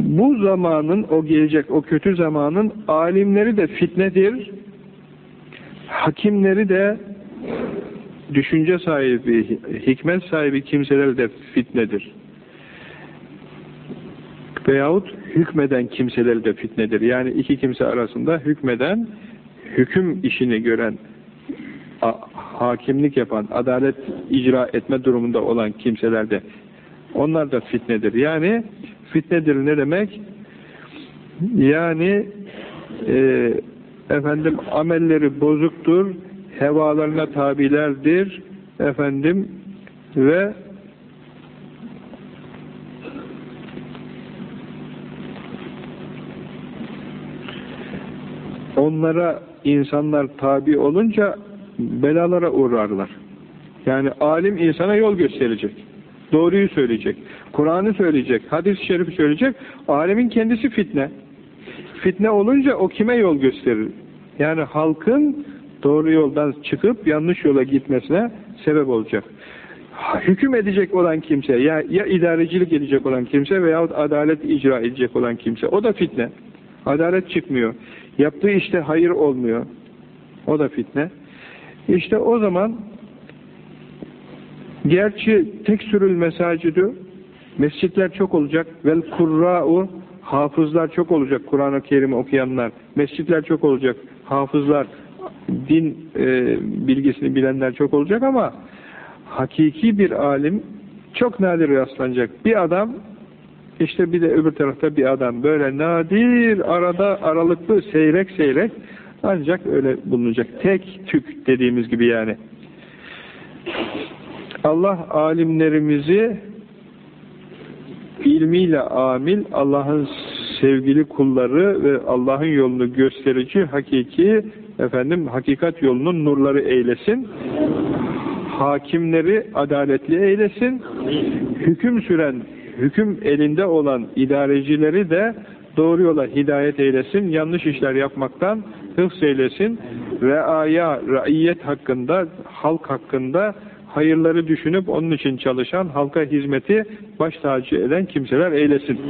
bu zamanın o gelecek o kötü zamanın alimleri de fitnedir hakimleri de düşünce sahibi, hikmet sahibi kimseler de fitnedir. Veyahut hükmeden kimseler de fitnedir. Yani iki kimse arasında hükmeden, hüküm işini gören, hakimlik yapan, adalet icra etme durumunda olan kimseler de onlar da fitnedir. Yani fitnedir ne demek? Yani e, efendim amelleri bozuktur, hevalarına tabilerdir, efendim ve onlara insanlar tabi olunca belalara uğrarlar. Yani alim insana yol gösterecek. Doğruyu söyleyecek. Kur'an'ı söyleyecek. Hadis-i şerifi söyleyecek. Alemin kendisi fitne. Fitne olunca o kime yol gösterir? Yani halkın doğru yoldan çıkıp yanlış yola gitmesine sebep olacak. Hüküm edecek olan kimse, ya, ya idarecilik edecek olan kimse veyahut adalet icra edecek olan kimse. O da fitne. Adalet çıkmıyor. Yaptığı işte hayır olmuyor. O da fitne. İşte o zaman gerçi tek sürül mesacidü mescitler çok olacak vel kurra'u hafızlar çok olacak Kur'an-ı Kerim okuyanlar mescitler çok olacak hafızlar, din e, bilgisini bilenler çok olacak ama hakiki bir alim çok nadir rastlanacak. Bir adam işte bir de öbür tarafta bir adam böyle nadir arada aralıklı seyrek seyrek ancak öyle bulunacak. Tek tük dediğimiz gibi yani. Allah alimlerimizi ilmiyle amil Allah'ın sevgili kulları ve Allah'ın yolunu gösterici hakiki efendim hakikat yolunun nurları eylesin. Hakimleri adaletli eylesin. Hüküm süren, hüküm elinde olan idarecileri de doğru yola hidayet eylesin. Yanlış işler yapmaktan hıfz eylesin. Reaya, raiyet hakkında, halk hakkında hayırları düşünüp onun için çalışan, halka hizmeti baş tacı eden kimseler eylesin.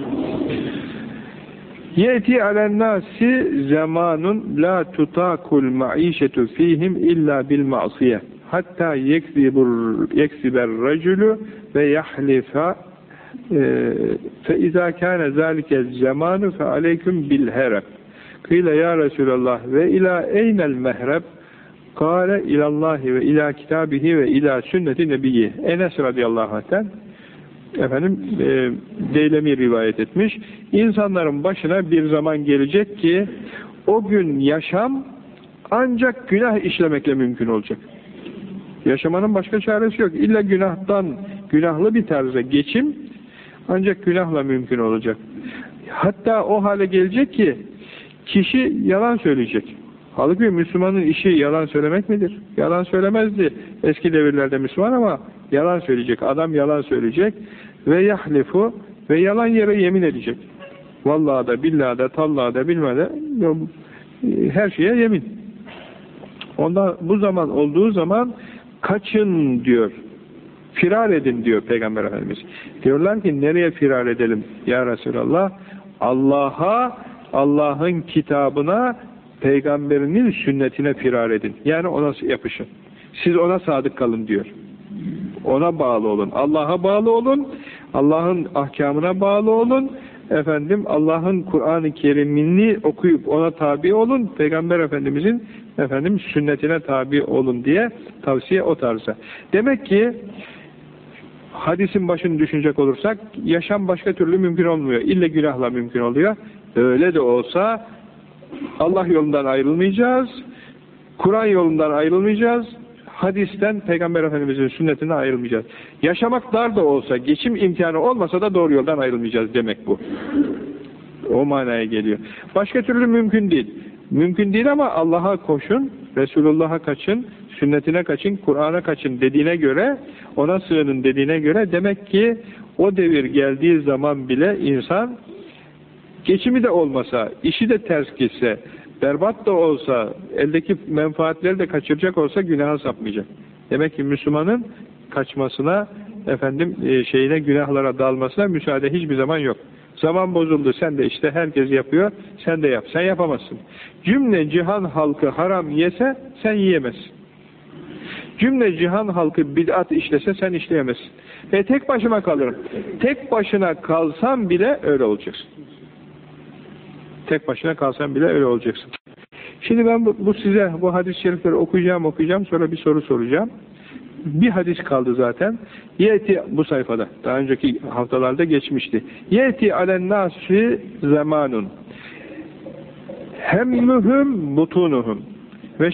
Yeti alennâsi zamanun la tutakul maişetu fihim illa bil ma'siye. Hatta yekzibur yeksiber raculu ve yahlifa zamanu fe aleyküm bil hereb. Kıyle ya Resulallah ve ila eynel mehreb Kâle ilallahi ve ila kitabihi ve ila sünneti nebiyyi. Enes radıyallahu anh'ten efendim e, Deylemi rivayet etmiş. İnsanların başına bir zaman gelecek ki o gün yaşam ancak günah işlemekle mümkün olacak. Yaşamanın başka çaresi yok. İlla günahtan, günahlı bir tarza geçim ancak günahla mümkün olacak. Hatta o hale gelecek ki kişi yalan söyleyecek. Halbuki Müslümanın işi yalan söylemek midir? Yalan söylemezdi eski devirlerde Müslüman ama yalan söyleyecek. Adam yalan söyleyecek ve yahlifu ve yalan yere yemin edecek. Vallahi da billahi da tallahi da bilmede her şeye yemin. Ondan bu zaman olduğu zaman kaçın diyor. Firar edin diyor Peygamber Efendimiz. Diyorlar ki nereye firar edelim ya Resulallah? Allah'a, Allah'ın kitabına, peygamberinin sünnetine firar edin. Yani ona yapışın. Siz ona sadık kalın diyor. Ona bağlı olun. Allah'a bağlı olun. Allah'ın ahkamına bağlı olun. Efendim Allah'ın Kur'an-ı Kerim'ini okuyup ona tabi olun. Peygamber Efendimizin efendim sünnetine tabi olun diye tavsiye o tarzda. Demek ki hadisin başını düşünecek olursak yaşam başka türlü mümkün olmuyor. İlle günahla mümkün oluyor. Öyle de olsa Allah yolundan ayrılmayacağız. Kur'an yolundan ayrılmayacağız. Hadisten Peygamber Efendimiz'in sünnetinden ayrılmayacağız. Yaşamak dar da olsa, geçim imkanı olmasa da doğru yoldan ayrılmayacağız demek bu. O manaya geliyor. Başka türlü mümkün değil. Mümkün değil ama Allah'a koşun, Resulullah'a kaçın, sünnetine kaçın, Kur'an'a kaçın dediğine göre, ona sığının dediğine göre demek ki o devir geldiği zaman bile insan geçimi de olmasa, işi de ters gitse, berbat da olsa, eldeki menfaatleri de kaçıracak olsa günaha sapmayacak. Demek ki Müslümanın kaçmasına, efendim e, şeyine günahlara dalmasına müsaade hiçbir zaman yok. Zaman bozuldu, sen de işte herkes yapıyor, sen de yap. Sen yapamazsın. Cümle cihan halkı haram yese, sen yiyemezsin. Cümle cihan halkı bid'at işlese, sen işleyemezsin. E tek başıma kalırım. Tek başına kalsam bile öyle olacaksın. Tek başına kalsan bile öyle olacaksın. Şimdi ben bu, bu size bu hadis-i şerifleri okuyacağım okuyacağım sonra bir soru soracağım. Bir hadis kaldı zaten. Yeti bu sayfada. Daha önceki haftalarda geçmişti. Yeti alen nasi zamanun. Hemmuhum butunuhum ve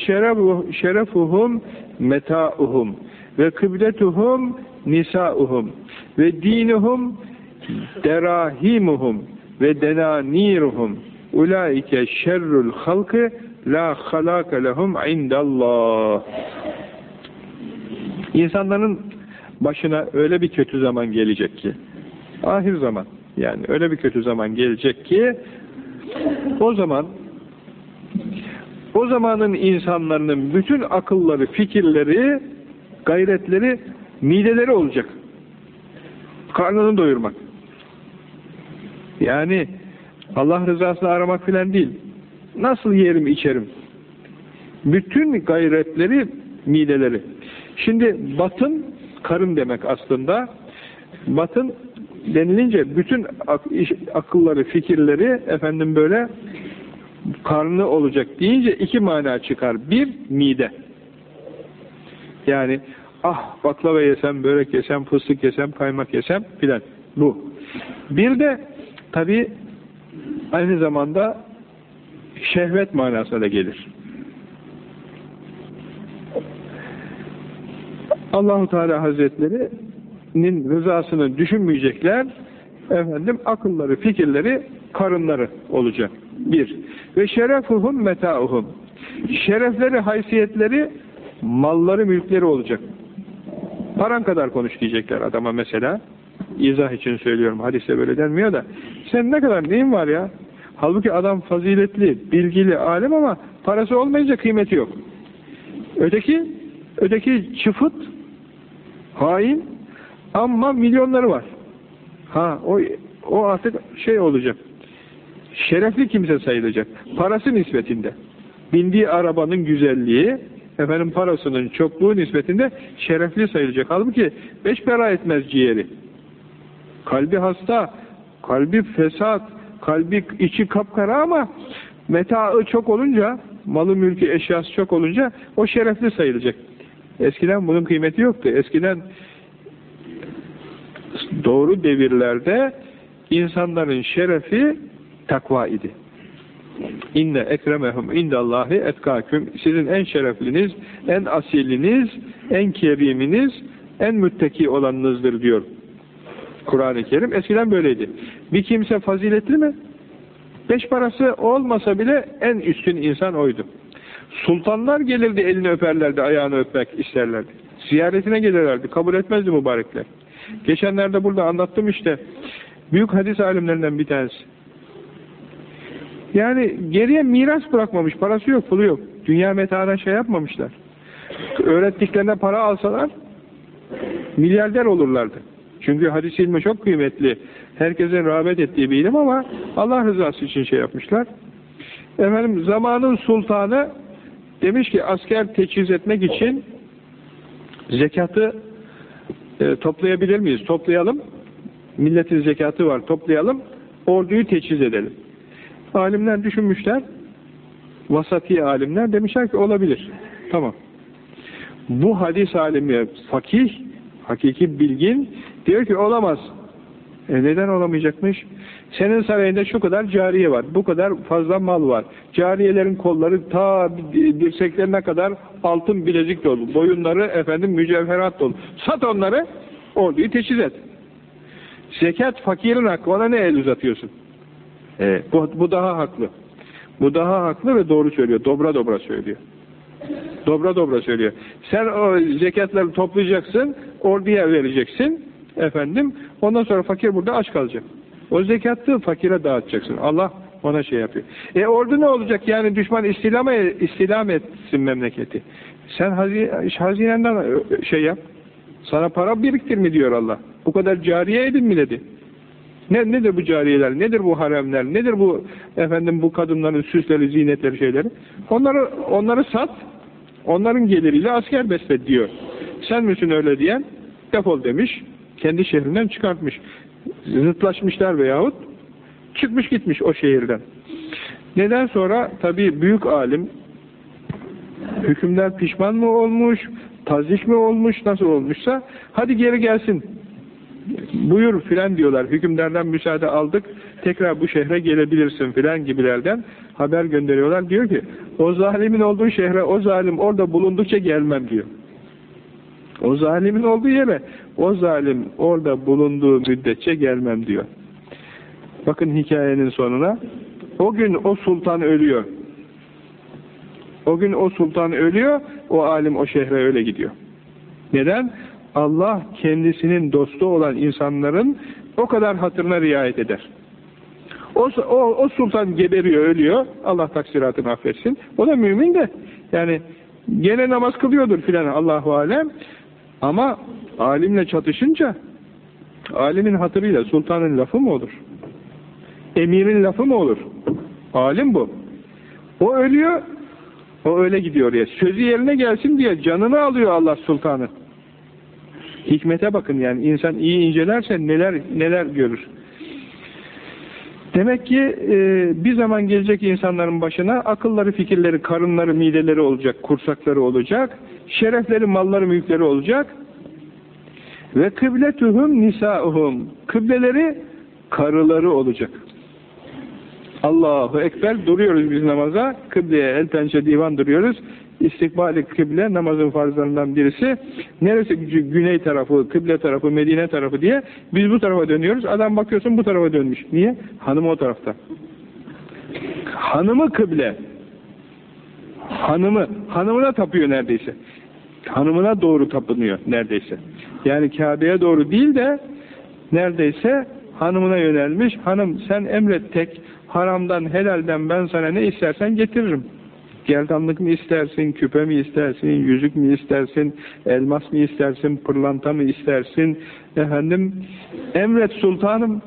şerefuhum metauhum. Ve kıbletuhum nisauhum. Ve dinuhum derahimuhum. Ve denaniruhum. Ulaike şerrul halkı la halaka lehum indallah. İnsanların başına öyle bir kötü zaman gelecek ki ahir zaman yani öyle bir kötü zaman gelecek ki o zaman o zamanın insanların bütün akılları, fikirleri, gayretleri, mideleri olacak. Karnını doyurmak. Yani Allah rızasını aramak filan değil. Nasıl yerim içerim? Bütün gayretleri mideleri. Şimdi batın karın demek aslında. Batın denilince bütün ak akılları, fikirleri efendim böyle karnı olacak deyince iki mana çıkar. Bir, mide. Yani ah baklava yesem, börek yesem, fıstık yesem, kaymak yesem filan. Bu. Bir de tabi aynı zamanda şehvet manasına da gelir. Allahu Teala Hazretleri'nin rızasını düşünmeyecekler. Efendim akılları, fikirleri, karınları olacak. Bir. Ve şerefuhum metauhum. Şerefleri, haysiyetleri, malları, mülkleri olacak. Paran kadar konuş diyecekler adama mesela. İzah için söylüyorum. Hadiste böyle denmiyor da. Sen ne kadar neyin var ya? Halbuki adam faziletli, bilgili, alim ama parası olmayınca kıymeti yok. Öteki, öteki çıfıt, hain ama milyonları var. Ha o o artık şey olacak. Şerefli kimse sayılacak. Parası nispetinde. Bindiği arabanın güzelliği, efendim parasının çokluğu nispetinde şerefli sayılacak. Halbuki beş para etmez ciğeri. Kalbi hasta, kalbi fesat, kalbi içi kapkara ama metaı çok olunca, malı mülkü eşyası çok olunca o şerefli sayılacak. Eskiden bunun kıymeti yoktu. Eskiden doğru devirlerde insanların şerefi takva idi. İnne ekremehum indallahi etkaküm. Sizin en şerefliniz, en asiliniz, en keriminiz, en mütteki olanınızdır diyor Kur'an-ı Kerim. Eskiden böyleydi. Bir kimse faziletli mi? Beş parası olmasa bile en üstün insan oydu. Sultanlar gelirdi elini öperlerdi, ayağını öpmek isterlerdi. Ziyaretine gelirlerdi, kabul etmezdi mübarekler. Geçenlerde burada anlattım işte. Büyük hadis alimlerinden bir tanesi. Yani geriye miras bırakmamış, parası yok, pulu yok. Dünya metaına şey yapmamışlar. öğrettiklerine para alsalar milyarder olurlardı. Çünkü hadis ilmi çok kıymetli. Herkesin rağbet ettiği bir ilim ama Allah rızası için şey yapmışlar. Efendim zamanın sultanı demiş ki asker teçhiz etmek için zekatı e, toplayabilir miyiz? Toplayalım. Milletin zekatı var. Toplayalım. Orduyu teçhiz edelim. Alimler düşünmüşler. Vasati alimler demişler ki olabilir. Tamam. Bu hadis alimi fakih, hakiki bilgin diyor ki olamaz. E neden olamayacakmış? Senin sarayında şu kadar cariye var, bu kadar fazla mal var. Cariyelerin kolları ta dirseklerine kadar altın bilezik dolu. Boyunları efendim mücevherat dolu. Sat onları, orduyu teçhiz et. Zekat fakirin hakkı, ona ne el uzatıyorsun? E, bu, bu daha haklı. Bu daha haklı ve doğru söylüyor. Dobra dobra söylüyor. Dobra dobra söylüyor. Sen o zekatları toplayacaksın, orduya vereceksin. Efendim, ondan sonra fakir burada aç kalacak. O zekatı fakire dağıtacaksın. Allah ona şey yapıyor. E ordu ne olacak? Yani düşman istilam, istilam etsin memleketi. Sen hazinenden şey yap. Sana para biriktir mi diyor Allah. Bu kadar cariye edin mi dedi. Ne, nedir bu cariyeler, nedir bu haremler, nedir bu efendim bu kadınların süsleri, zinetleri şeyleri? Onları onları sat, onların geliriyle asker besle diyor. Sen misin öyle diyen? Defol demiş, kendi şehrinden çıkartmış. Zıtlaşmışlar veyahut çıkmış gitmiş o şehirden. Neden sonra tabi büyük alim hükümler pişman mı olmuş, tazik mi olmuş, nasıl olmuşsa hadi geri gelsin buyur filan diyorlar. Hükümlerden müsaade aldık. Tekrar bu şehre gelebilirsin filan gibilerden haber gönderiyorlar. Diyor ki o zalimin olduğu şehre o zalim orada bulundukça gelmem diyor. O zalimin olduğu yere o zalim orada bulunduğu müddetçe gelmem diyor. Bakın hikayenin sonuna. O gün o sultan ölüyor. O gün o sultan ölüyor, o alim o şehre öyle gidiyor. Neden? Allah kendisinin dostu olan insanların o kadar hatırına riayet eder. O, o, o sultan geberiyor, ölüyor. Allah taksiratını affetsin. O da mümin de yani gene namaz kılıyordur filan Allahu alem. Ama alimle çatışınca alimin hatırıyla sultanın lafı mı olur? Emirin lafı mı olur? Alim bu. O ölüyor, o öyle gidiyor ya. Sözü yerine gelsin diye canını alıyor Allah sultanı. Hikmete bakın yani insan iyi incelerse neler neler görür. Demek ki e, bir zaman gelecek insanların başına akılları, fikirleri, karınları, mideleri olacak, kursakları olacak, şerefleri, malları, mülkleri olacak. Ve kıbletuhum nisauhum. Kıbleleri karıları olacak. Allahu Ekber duruyoruz biz namaza. Kıbleye el pençe divan duruyoruz istikbali kıble namazın farzlarından birisi. Neresi güney tarafı, kıble tarafı, Medine tarafı diye biz bu tarafa dönüyoruz. Adam bakıyorsun bu tarafa dönmüş. Niye? Hanım o tarafta. Hanımı kıble. Hanımı, hanımına tapıyor neredeyse. Hanımına doğru tapınıyor neredeyse. Yani Kabe'ye doğru değil de neredeyse hanımına yönelmiş. Hanım sen emret tek haramdan helalden ben sana ne istersen getiririm. Gerdanlık mı istersin, küpe mi istersin, yüzük mü istersin, elmas mı istersin, pırlanta mı istersin, efendim, emret sultanım,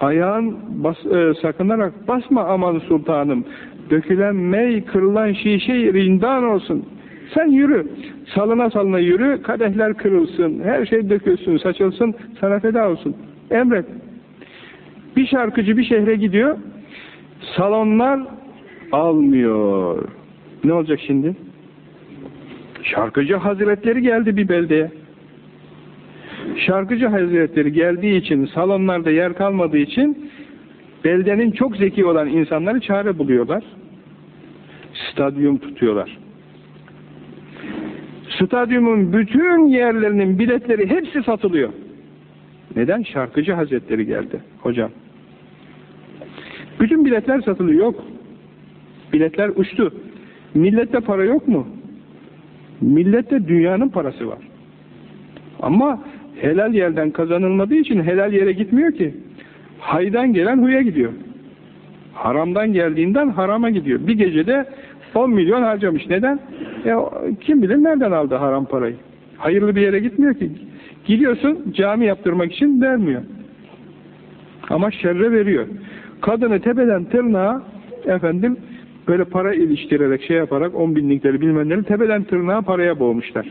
ayağın bas, e, sakınarak basma aman sultanım, dökülen mey, kırılan şişe rindan olsun, sen yürü, salına salına yürü, kadehler kırılsın, her şey dökülsün, saçılsın, sana feda olsun, emret. Bir şarkıcı bir şehre gidiyor, salonlar almıyor. Ne olacak şimdi? Şarkıcı hazretleri geldi bir beldeye. Şarkıcı hazretleri geldiği için, salonlarda yer kalmadığı için beldenin çok zeki olan insanları çare buluyorlar. Stadyum tutuyorlar. Stadyumun bütün yerlerinin biletleri hepsi satılıyor. Neden? Şarkıcı hazretleri geldi hocam. Bütün biletler satılıyor. Yok. Biletler uçtu. Millette para yok mu? Millette dünyanın parası var. Ama helal yerden kazanılmadığı için helal yere gitmiyor ki. Haydan gelen huya gidiyor. Haramdan geldiğinden harama gidiyor. Bir gecede 10 milyon harcamış. Neden? E, kim bilir nereden aldı haram parayı? Hayırlı bir yere gitmiyor ki. Gidiyorsun cami yaptırmak için vermiyor. Ama şerre veriyor. Kadını tepeden tırnağa efendim böyle para iliştirerek şey yaparak on binlikleri bilmenleri tepeden tırnağa paraya boğmuşlar.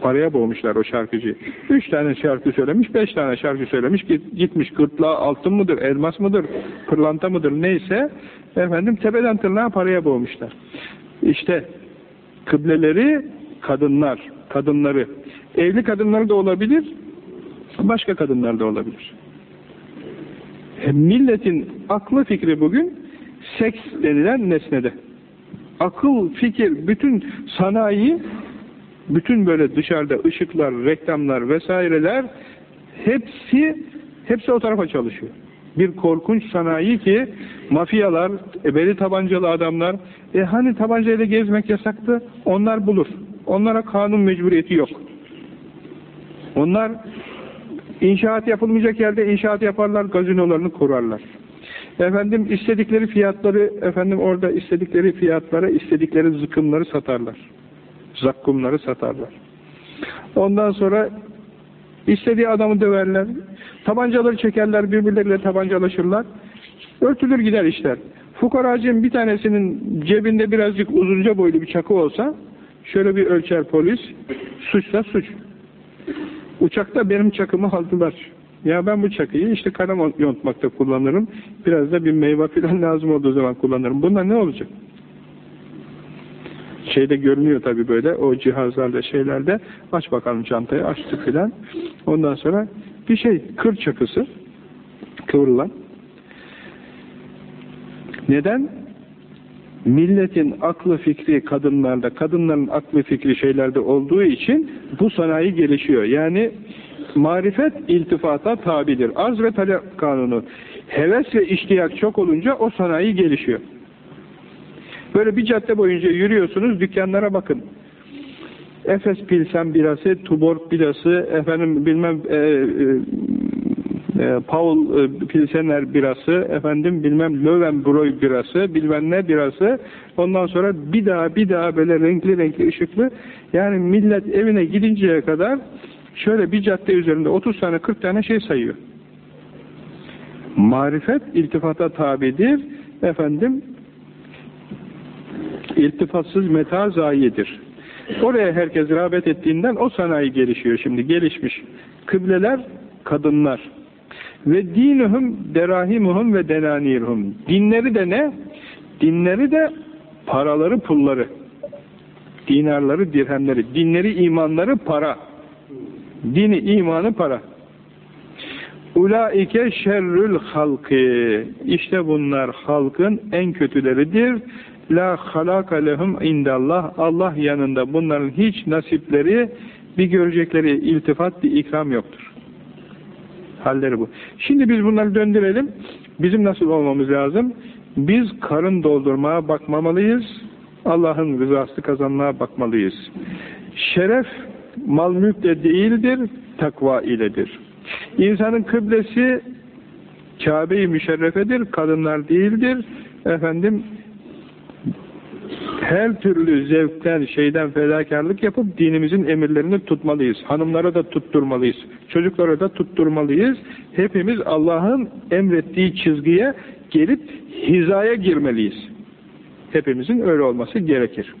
Paraya boğmuşlar o şarkıcı. Üç tane şarkı söylemiş, beş tane şarkı söylemiş, gitmiş gırtlağı altın mıdır, elmas mıdır, pırlanta mıdır neyse efendim tepeden tırnağa paraya boğmuşlar. İşte kıbleleri kadınlar, kadınları. Evli kadınları da olabilir, başka kadınlar da olabilir. Milletin aklı fikri bugün seks denilen nesnede. Akıl, fikir, bütün sanayi, bütün böyle dışarıda ışıklar, reklamlar vesaireler hepsi hepsi o tarafa çalışıyor. Bir korkunç sanayi ki mafyalar, ebeli tabancalı adamlar, e hani tabancayla gezmek yasaktı? Onlar bulur. Onlara kanun mecburiyeti yok. Onlar inşaat yapılmayacak yerde inşaat yaparlar, gazinolarını kurarlar. Efendim istedikleri fiyatları, efendim orada istedikleri fiyatlara istedikleri zıkımları satarlar. Zakkumları satarlar. Ondan sonra istediği adamı döverler. Tabancaları çekerler, birbirleriyle tabancalaşırlar. Örtülür gider işler. Fukaracığın bir tanesinin cebinde birazcık uzunca boylu bir çakı olsa şöyle bir ölçer polis, suçsa suç. Uçakta benim çakımı aldılar. Ya ben bu çakıyı işte kalem yontmakta kullanırım. Biraz da bir meyve filan lazım olduğu zaman kullanırım. Bunlar ne olacak? Şeyde görünüyor tabii böyle o cihazlarda şeylerde. Aç bakalım çantayı açtık filan. Ondan sonra bir şey kır çakısı kıvrılan. Neden? Milletin aklı fikri kadınlarda, kadınların aklı fikri şeylerde olduğu için bu sanayi gelişiyor. Yani marifet iltifata tabidir. Arz ve talep kanunu. Heves ve iştiyak çok olunca o sanayi gelişiyor. Böyle bir cadde boyunca yürüyorsunuz, dükkanlara bakın. Efes Pilsen birası, Tuborg birası, efendim bilmem e, e, e, Paul e, Pilsener birası, efendim bilmem Löwenbräu birası, bilmem ne birası. Ondan sonra bir daha bir daha böyle renkli renkli ışıklı. Yani millet evine gidinceye kadar şöyle bir cadde üzerinde 30 tane 40 tane şey sayıyor. Marifet iltifata tabidir. Efendim iltifatsız meta zayidir. Oraya herkes rağbet ettiğinden o sanayi gelişiyor şimdi. Gelişmiş. Kıbleler kadınlar. Ve dinuhum derahimuhum ve denanirhum. Dinleri de ne? Dinleri de paraları, pulları. Dinarları, dirhemleri. Dinleri, imanları para. Dini, imanı para. Ulaike şerrül halki. İşte bunlar halkın en kötüleridir. La halaka lehum indallah. Allah yanında bunların hiç nasipleri, bir görecekleri iltifat, bir ikram yoktur. Halleri bu. Şimdi biz bunları döndürelim. Bizim nasıl olmamız lazım? Biz karın doldurmaya bakmamalıyız. Allah'ın rızası kazanmaya bakmalıyız. Şeref mal mülkle değildir, takva iledir. İnsanın kıblesi Kabe-i müşerrefedir, kadınlar değildir. Efendim her türlü zevkten, şeyden fedakarlık yapıp dinimizin emirlerini tutmalıyız. Hanımlara da tutturmalıyız. Çocuklara da tutturmalıyız. Hepimiz Allah'ın emrettiği çizgiye gelip hizaya girmeliyiz. Hepimizin öyle olması gerekir.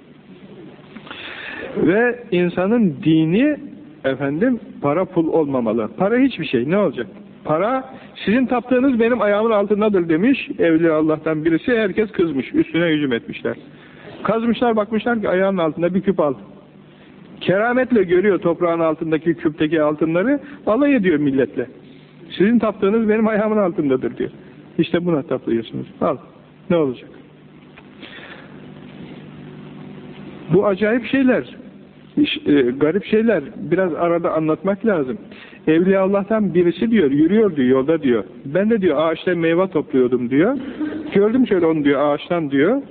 Ve insanın dini efendim para pul olmamalı. Para hiçbir şey. Ne olacak? Para sizin taptığınız benim ayağımın altındadır demiş evli Allah'tan birisi. Herkes kızmış. Üstüne hücum etmişler. Kazmışlar bakmışlar ki ayağının altında bir küp altın. Kerametle görüyor toprağın altındaki küpteki altınları. Alay ediyor milletle. Sizin taptığınız benim ayağımın altındadır diyor. İşte buna taplıyorsunuz. Al. Ne olacak? Bu acayip şeyler. E, garip şeyler. Biraz arada anlatmak lazım. Evliya Allah'tan birisi diyor, yürüyor diyor, yolda diyor. Ben de diyor ağaçta meyve topluyordum diyor. Gördüm şöyle onu diyor ağaçtan diyor.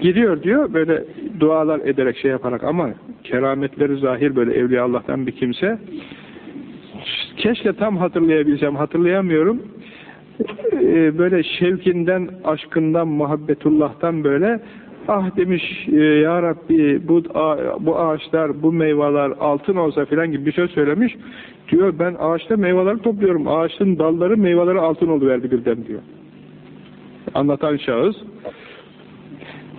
Gidiyor diyor böyle dualar ederek şey yaparak ama kerametleri zahir böyle Evliya Allah'tan bir kimse. Keşke tam hatırlayabilsem, hatırlayamıyorum. Ee, böyle şevkinden, aşkından, muhabbetullah'tan böyle ah demiş e, ya Rabbi bu, bu ağaçlar, bu meyveler altın olsa filan gibi bir şey söylemiş. Diyor ben ağaçta meyveleri topluyorum. Ağaçın dalları meyveleri altın oluverdi birden diyor. Anlatan şahıs.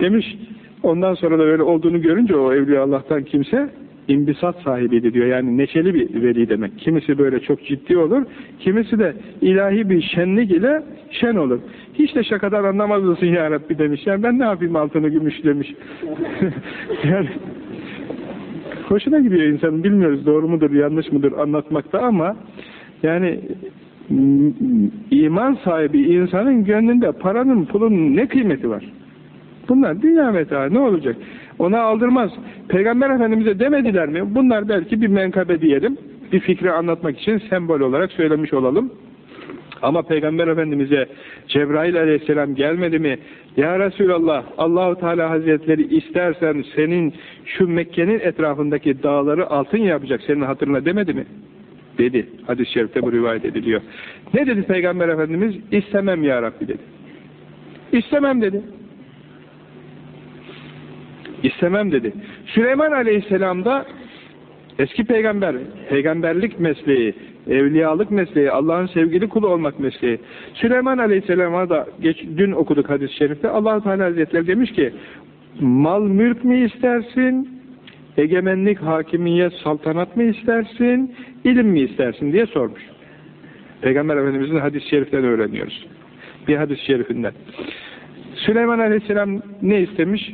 Demiş ondan sonra da öyle olduğunu görünce o Evliya Allah'tan kimse imbisat sahibiydi diyor. Yani neşeli bir veli demek. Kimisi böyle çok ciddi olur. Kimisi de ilahi bir şenlik ile şen olur. Hiç de şakadan anlamaz mısın ya Rabbi demiş. Yani ben ne yapayım altını gümüş demiş. yani hoşuna gidiyor insanın. Bilmiyoruz doğru mudur yanlış mıdır anlatmakta ama yani iman sahibi insanın gönlünde paranın pulun ne kıymeti var? Bunlar dünya meta ne olacak? Ona aldırmaz. Peygamber Efendimiz'e demediler mi? Bunlar belki bir menkabe diyelim. Bir fikri anlatmak için sembol olarak söylemiş olalım. Ama Peygamber Efendimiz'e Cebrail aleyhisselam gelmedi mi? Ya Resulallah Allahu Teala Hazretleri istersen senin şu Mekke'nin etrafındaki dağları altın yapacak senin hatırına demedi mi? Dedi. Hadis-i şerifte bu rivayet ediliyor. Ne dedi Peygamber Efendimiz? İstemem ya Rabbi dedi. İstemem dedi. İstemem dedi. Süleyman Aleyhisselam da eski peygamber, peygamberlik mesleği, evliyalık mesleği, Allah'ın sevgili kulu olmak mesleği. Süleyman Aleyhisselam'a da geç, dün okuduk hadis-i şerifte allah Teala Hazretleri demiş ki mal mülk mi istersin, egemenlik, hakimiyet, saltanat mı istersin, ilim mi istersin diye sormuş. Peygamber Efendimiz'in hadis-i şeriften öğreniyoruz. Bir hadis-i şerifinden. Süleyman Aleyhisselam ne istemiş?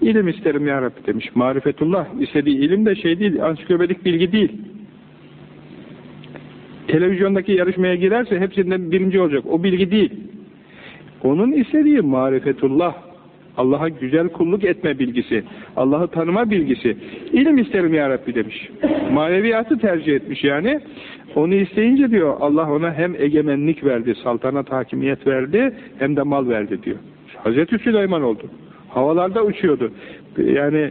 İlim isterim ya Rabbi demiş. Marifetullah istediği ilim de şey değil, ansiklopedik bilgi değil. Televizyondaki yarışmaya girerse hepsinden birinci olacak. O bilgi değil. Onun istediği marifetullah. Allah'a güzel kulluk etme bilgisi. Allah'ı tanıma bilgisi. İlim isterim ya Rabbi demiş. Maneviyatı tercih etmiş yani. Onu isteyince diyor Allah ona hem egemenlik verdi, saltanat hakimiyet verdi hem de mal verdi diyor. Hazreti Süleyman oldu. Havalarda uçuyordu. Yani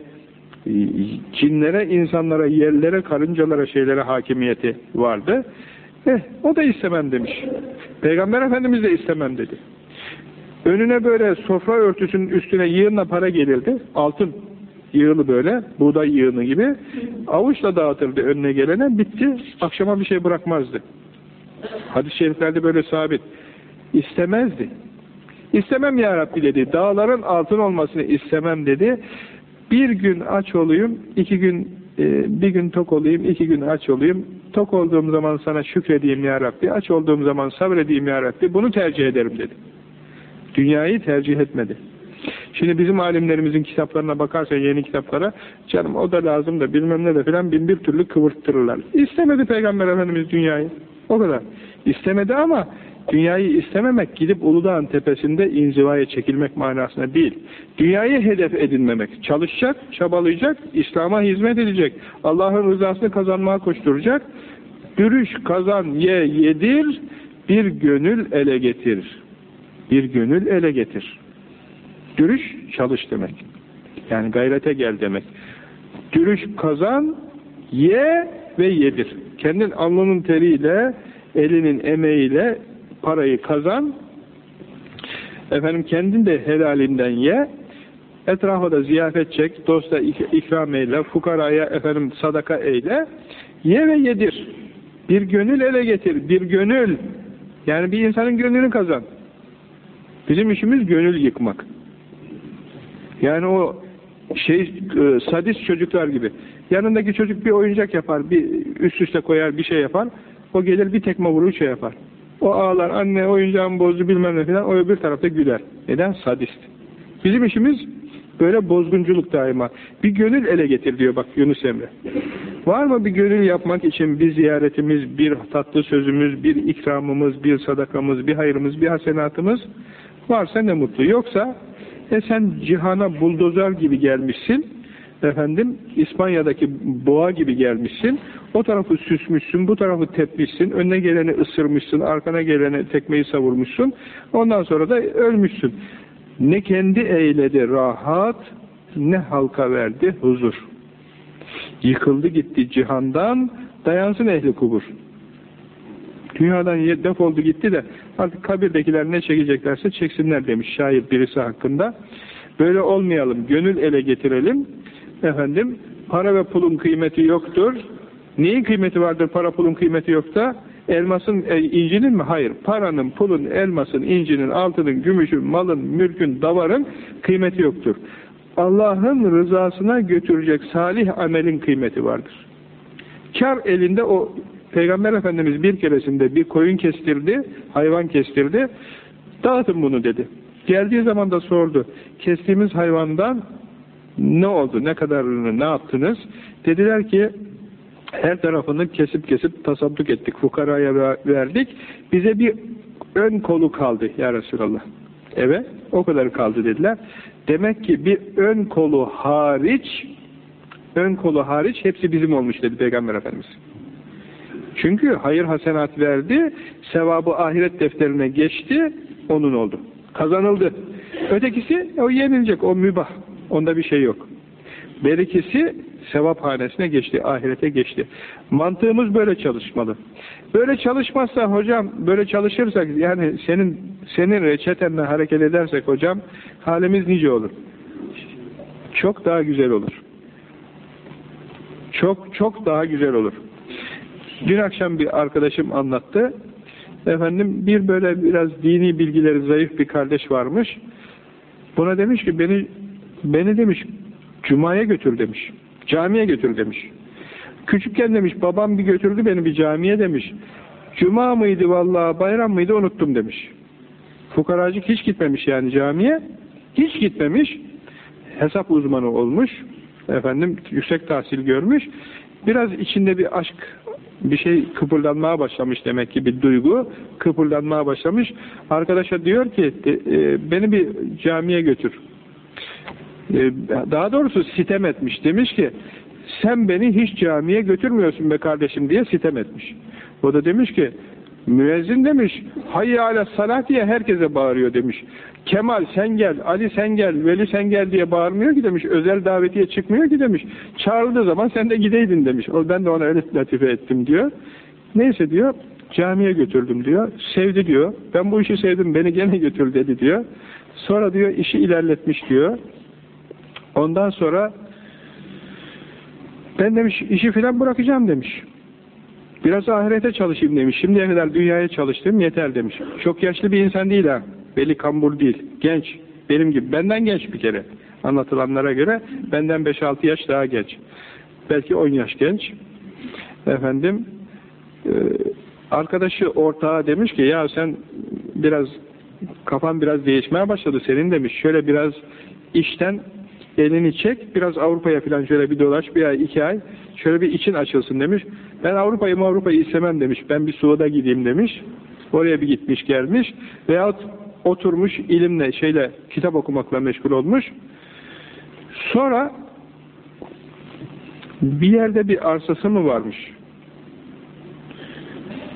cinlere, insanlara, yerlere, karıncalara, şeylere hakimiyeti vardı. Eh, o da istemem demiş. Peygamber Efendimiz de istemem dedi. Önüne böyle sofra örtüsünün üstüne yığınla para gelirdi. Altın yığılı böyle, buğday yığını gibi. Avuçla dağıtırdı önüne gelene, bitti. Akşama bir şey bırakmazdı. Hadis-i şeriflerde böyle sabit. İstemezdi. İstemem ya Rabbi dedi. Dağların altın olmasını istemem dedi. Bir gün aç olayım, iki gün e, bir gün tok olayım, iki gün aç olayım. Tok olduğum zaman sana şükredeyim ya Rabbi. Aç olduğum zaman sabredeyim ya Rabbi. Bunu tercih ederim dedi. Dünyayı tercih etmedi. Şimdi bizim alimlerimizin kitaplarına bakarsa yeni kitaplara canım o da lazım da bilmem ne de filan bin bir türlü kıvırttırırlar. İstemedi Peygamber Efendimiz dünyayı. O kadar. İstemedi ama Dünyayı istememek gidip Uludağ'ın tepesinde inzivaya çekilmek manasına değil. Dünyayı hedef edinmemek. Çalışacak, çabalayacak, İslam'a hizmet edecek. Allah'ın rızasını kazanmaya koşturacak. Dürüş, kazan, ye, yedir, bir gönül ele getir. Bir gönül ele getir. Dürüş, çalış demek. Yani gayrete gel demek. Dürüş, kazan, ye ve yedir. Kendin alnının teriyle, elinin emeğiyle parayı kazan, efendim kendin de helalinden ye, etrafa da ziyafet çek, dosta ikram eyle, fukaraya efendim sadaka eyle, ye ve yedir. Bir gönül ele getir, bir gönül. Yani bir insanın gönlünü kazan. Bizim işimiz gönül yıkmak. Yani o şey e, sadist çocuklar gibi. Yanındaki çocuk bir oyuncak yapar, bir üst üste koyar, bir şey yapar. O gelir bir tekme vurur şey yapar. O ağlar, anne oyuncağımı bozdu bilmem ne falan, o öbür tarafta güler. Neden? Sadist. Bizim işimiz böyle bozgunculuk daima. Bir gönül ele getir diyor bak Yunus Emre. Var mı bir gönül yapmak için bir ziyaretimiz, bir tatlı sözümüz, bir ikramımız, bir sadakamız, bir hayrımız, bir hasenatımız varsa ne mutlu. Yoksa e sen cihana buldozer gibi gelmişsin, efendim İspanya'daki boğa gibi gelmişsin, o tarafı süsmüşsün, bu tarafı tepmişsin, önüne geleni ısırmışsın, arkana geleni tekmeyi savurmuşsun, ondan sonra da ölmüşsün. Ne kendi eyledi rahat, ne halka verdi huzur. Yıkıldı gitti cihandan, dayansın ehli kubur. Dünyadan defoldu gitti de artık kabirdekiler ne çekeceklerse çeksinler demiş şair birisi hakkında. Böyle olmayalım. Gönül ele getirelim. Efendim para ve pulun kıymeti yoktur. Neyin kıymeti vardır para pulun kıymeti yoksa? Elmasın, e, incinin mi? Hayır. Paranın, pulun, elmasın, incinin, altının, gümüşün, malın, mülkün, davarın kıymeti yoktur. Allah'ın rızasına götürecek salih amelin kıymeti vardır. Kar elinde o Peygamber Efendimiz bir keresinde bir koyun kestirdi, hayvan kestirdi. Dağıtın bunu dedi. Geldiği zaman da sordu. Kestiğimiz hayvandan ne oldu, ne kadarını, ne yaptınız? Dediler ki her tarafını kesip kesip tasadduk ettik, fukaraya verdik. Bize bir ön kolu kaldı ya Resulallah. Eve o kadar kaldı dediler. Demek ki bir ön kolu hariç ön kolu hariç hepsi bizim olmuş dedi Peygamber Efendimiz. Çünkü hayır hasenat verdi, sevabı ahiret defterine geçti, onun oldu. Kazanıldı. Ötekisi o yenilecek, o mübah. Onda bir şey yok. Berikisi sevap hanesine geçti, ahirete geçti. Mantığımız böyle çalışmalı. Böyle çalışmazsa hocam, böyle çalışırsak yani senin senin reçetenle hareket edersek hocam halimiz nice olur. Çok daha güzel olur. Çok çok daha güzel olur. Dün akşam bir arkadaşım anlattı. Efendim bir böyle biraz dini bilgileri zayıf bir kardeş varmış. Buna demiş ki beni beni demiş Cuma'ya götür demiş. Camiye götür demiş. Küçükken demiş babam bir götürdü beni bir camiye demiş. Cuma mıydı vallahi bayram mıydı unuttum demiş. Fukaracık hiç gitmemiş yani camiye. Hiç gitmemiş. Hesap uzmanı olmuş. Efendim yüksek tahsil görmüş. Biraz içinde bir aşk bir şey kıpırdanmaya başlamış demek ki bir duygu kıpırdanmaya başlamış. Arkadaşa diyor ki e, e, beni bir camiye götür. E, daha doğrusu sitem etmiş. Demiş ki sen beni hiç camiye götürmüyorsun be kardeşim diye sitem etmiş. O da demiş ki müezzin demiş hayy ala salat diye herkese bağırıyor demiş. Kemal sen gel, Ali sen gel, Veli sen gel diye bağırmıyor ki demiş. Özel davetiye çıkmıyor ki demiş. Çağrıldığı zaman sen de gideydin demiş. O ben de ona öyle latife ettim diyor. Neyse diyor. Camiye götürdüm diyor. Sevdi diyor. Ben bu işi sevdim beni gene götür dedi diyor. Sonra diyor işi ilerletmiş diyor. Ondan sonra ben demiş işi filan bırakacağım demiş. Biraz ahirete çalışayım demiş. Şimdiye kadar dünyaya çalıştım yeter demiş. Çok yaşlı bir insan değil ha. Beli kambur değil. Genç. Benim gibi. Benden genç bir kere. Anlatılanlara göre benden 5-6 yaş daha genç. Belki 10 yaş genç. Efendim e, arkadaşı ortağa demiş ki ya sen biraz kafan biraz değişmeye başladı senin demiş. Şöyle biraz işten elini çek, biraz Avrupa'ya falan şöyle bir dolaş, bir ay, iki ay, şöyle bir için açılsın demiş. Ben Avrupa'yı Avrupa'yı istemem demiş, ben bir Suud'a gideyim demiş. Oraya bir gitmiş gelmiş. Veyahut oturmuş ilimle, şeyle, kitap okumakla meşgul olmuş. Sonra bir yerde bir arsası mı varmış?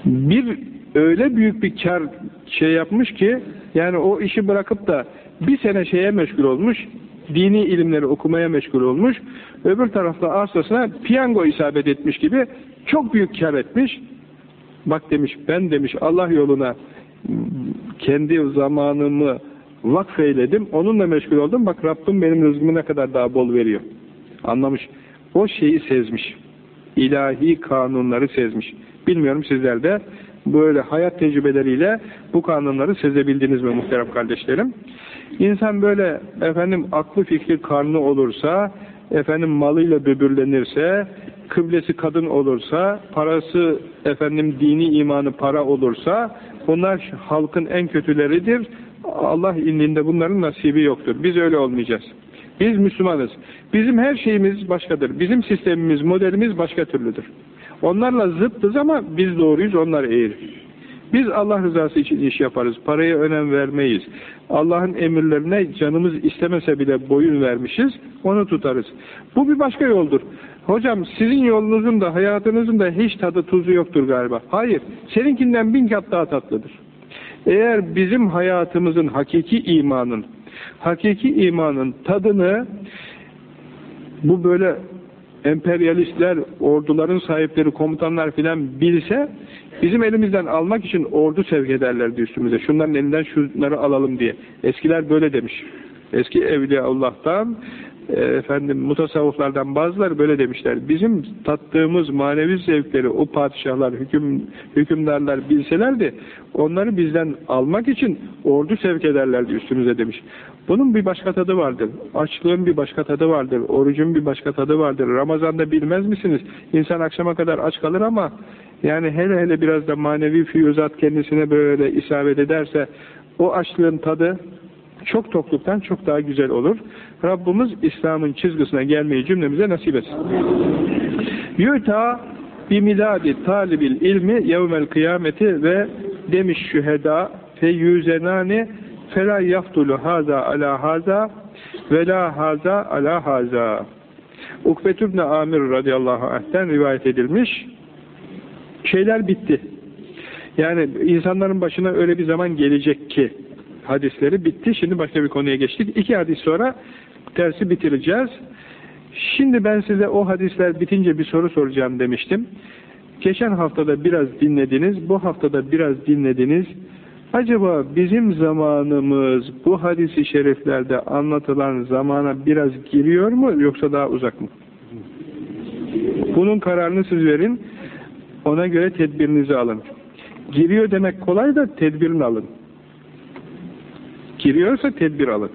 Bir öyle büyük bir kar şey yapmış ki yani o işi bırakıp da bir sene şeye meşgul olmuş dini ilimleri okumaya meşgul olmuş öbür tarafta arsasına piyango isabet etmiş gibi çok büyük kar etmiş. Bak demiş ben demiş Allah yoluna kendi zamanımı vakfeyledim onunla meşgul oldum. Bak Rabbim benim rızkımı ne kadar daha bol veriyor. Anlamış. O şeyi sezmiş. İlahi kanunları sezmiş. Bilmiyorum sizler de böyle hayat tecrübeleriyle bu kanunları sezebildiniz mi muhterem kardeşlerim? İnsan böyle efendim aklı fikri karnı olursa, efendim malıyla böbürlenirse, kıblesi kadın olursa, parası efendim dini imanı para olursa, bunlar halkın en kötüleridir. Allah indinde bunların nasibi yoktur. Biz öyle olmayacağız. Biz Müslümanız. Bizim her şeyimiz başkadır. Bizim sistemimiz, modelimiz başka türlüdür. Onlarla zıttız ama biz doğruyuz, onlar eğri. Biz Allah rızası için iş yaparız. Paraya önem vermeyiz. Allah'ın emirlerine canımız istemese bile boyun vermişiz. Onu tutarız. Bu bir başka yoldur. Hocam sizin yolunuzun da hayatınızın da hiç tadı tuzu yoktur galiba. Hayır. Seninkinden bin kat daha tatlıdır. Eğer bizim hayatımızın hakiki imanın, hakiki imanın tadını bu böyle emperyalistler, orduların sahipleri, komutanlar filan bilse bizim elimizden almak için ordu sevk ederlerdi üstümüze. Şunların elinden şunları alalım diye. Eskiler böyle demiş. Eski Evliyaullah'tan efendim mutasavvıflardan bazıları böyle demişler. Bizim tattığımız manevi zevkleri o padişahlar, hüküm, hükümdarlar bilselerdi onları bizden almak için ordu sevk ederlerdi üstümüze demiş. Bunun bir başka tadı vardır. Açlığın bir başka tadı vardır. Orucun bir başka tadı vardır. Ramazan'da bilmez misiniz? İnsan akşama kadar aç kalır ama yani hele hele biraz da manevi füyüzat kendisine böyle isabet ederse o açlığın tadı çok tokluktan çok daha güzel olur. Rabbimiz İslam'ın çizgisine gelmeyi cümlemize nasip etsin. Yuta bimiladi talibil ilmi yevmel kıyameti ve demiş şüheda fe yüzenani fela yaftulu haza ala haza ve la haza ala haza. Ukbet ibn Amir radıyallahu anh'ten rivayet edilmiş. Şeyler bitti. Yani insanların başına öyle bir zaman gelecek ki hadisleri bitti. Şimdi başka bir konuya geçtik. İki hadis sonra dersi bitireceğiz. Şimdi ben size o hadisler bitince bir soru soracağım demiştim. Geçen haftada biraz dinlediniz, bu haftada biraz dinlediniz. Acaba bizim zamanımız bu hadisi şeriflerde anlatılan zamana biraz giriyor mu yoksa daha uzak mı? Bunun kararını siz verin. Ona göre tedbirinizi alın. Giriyor demek kolay da tedbirini alın. Giriyorsa tedbir alın.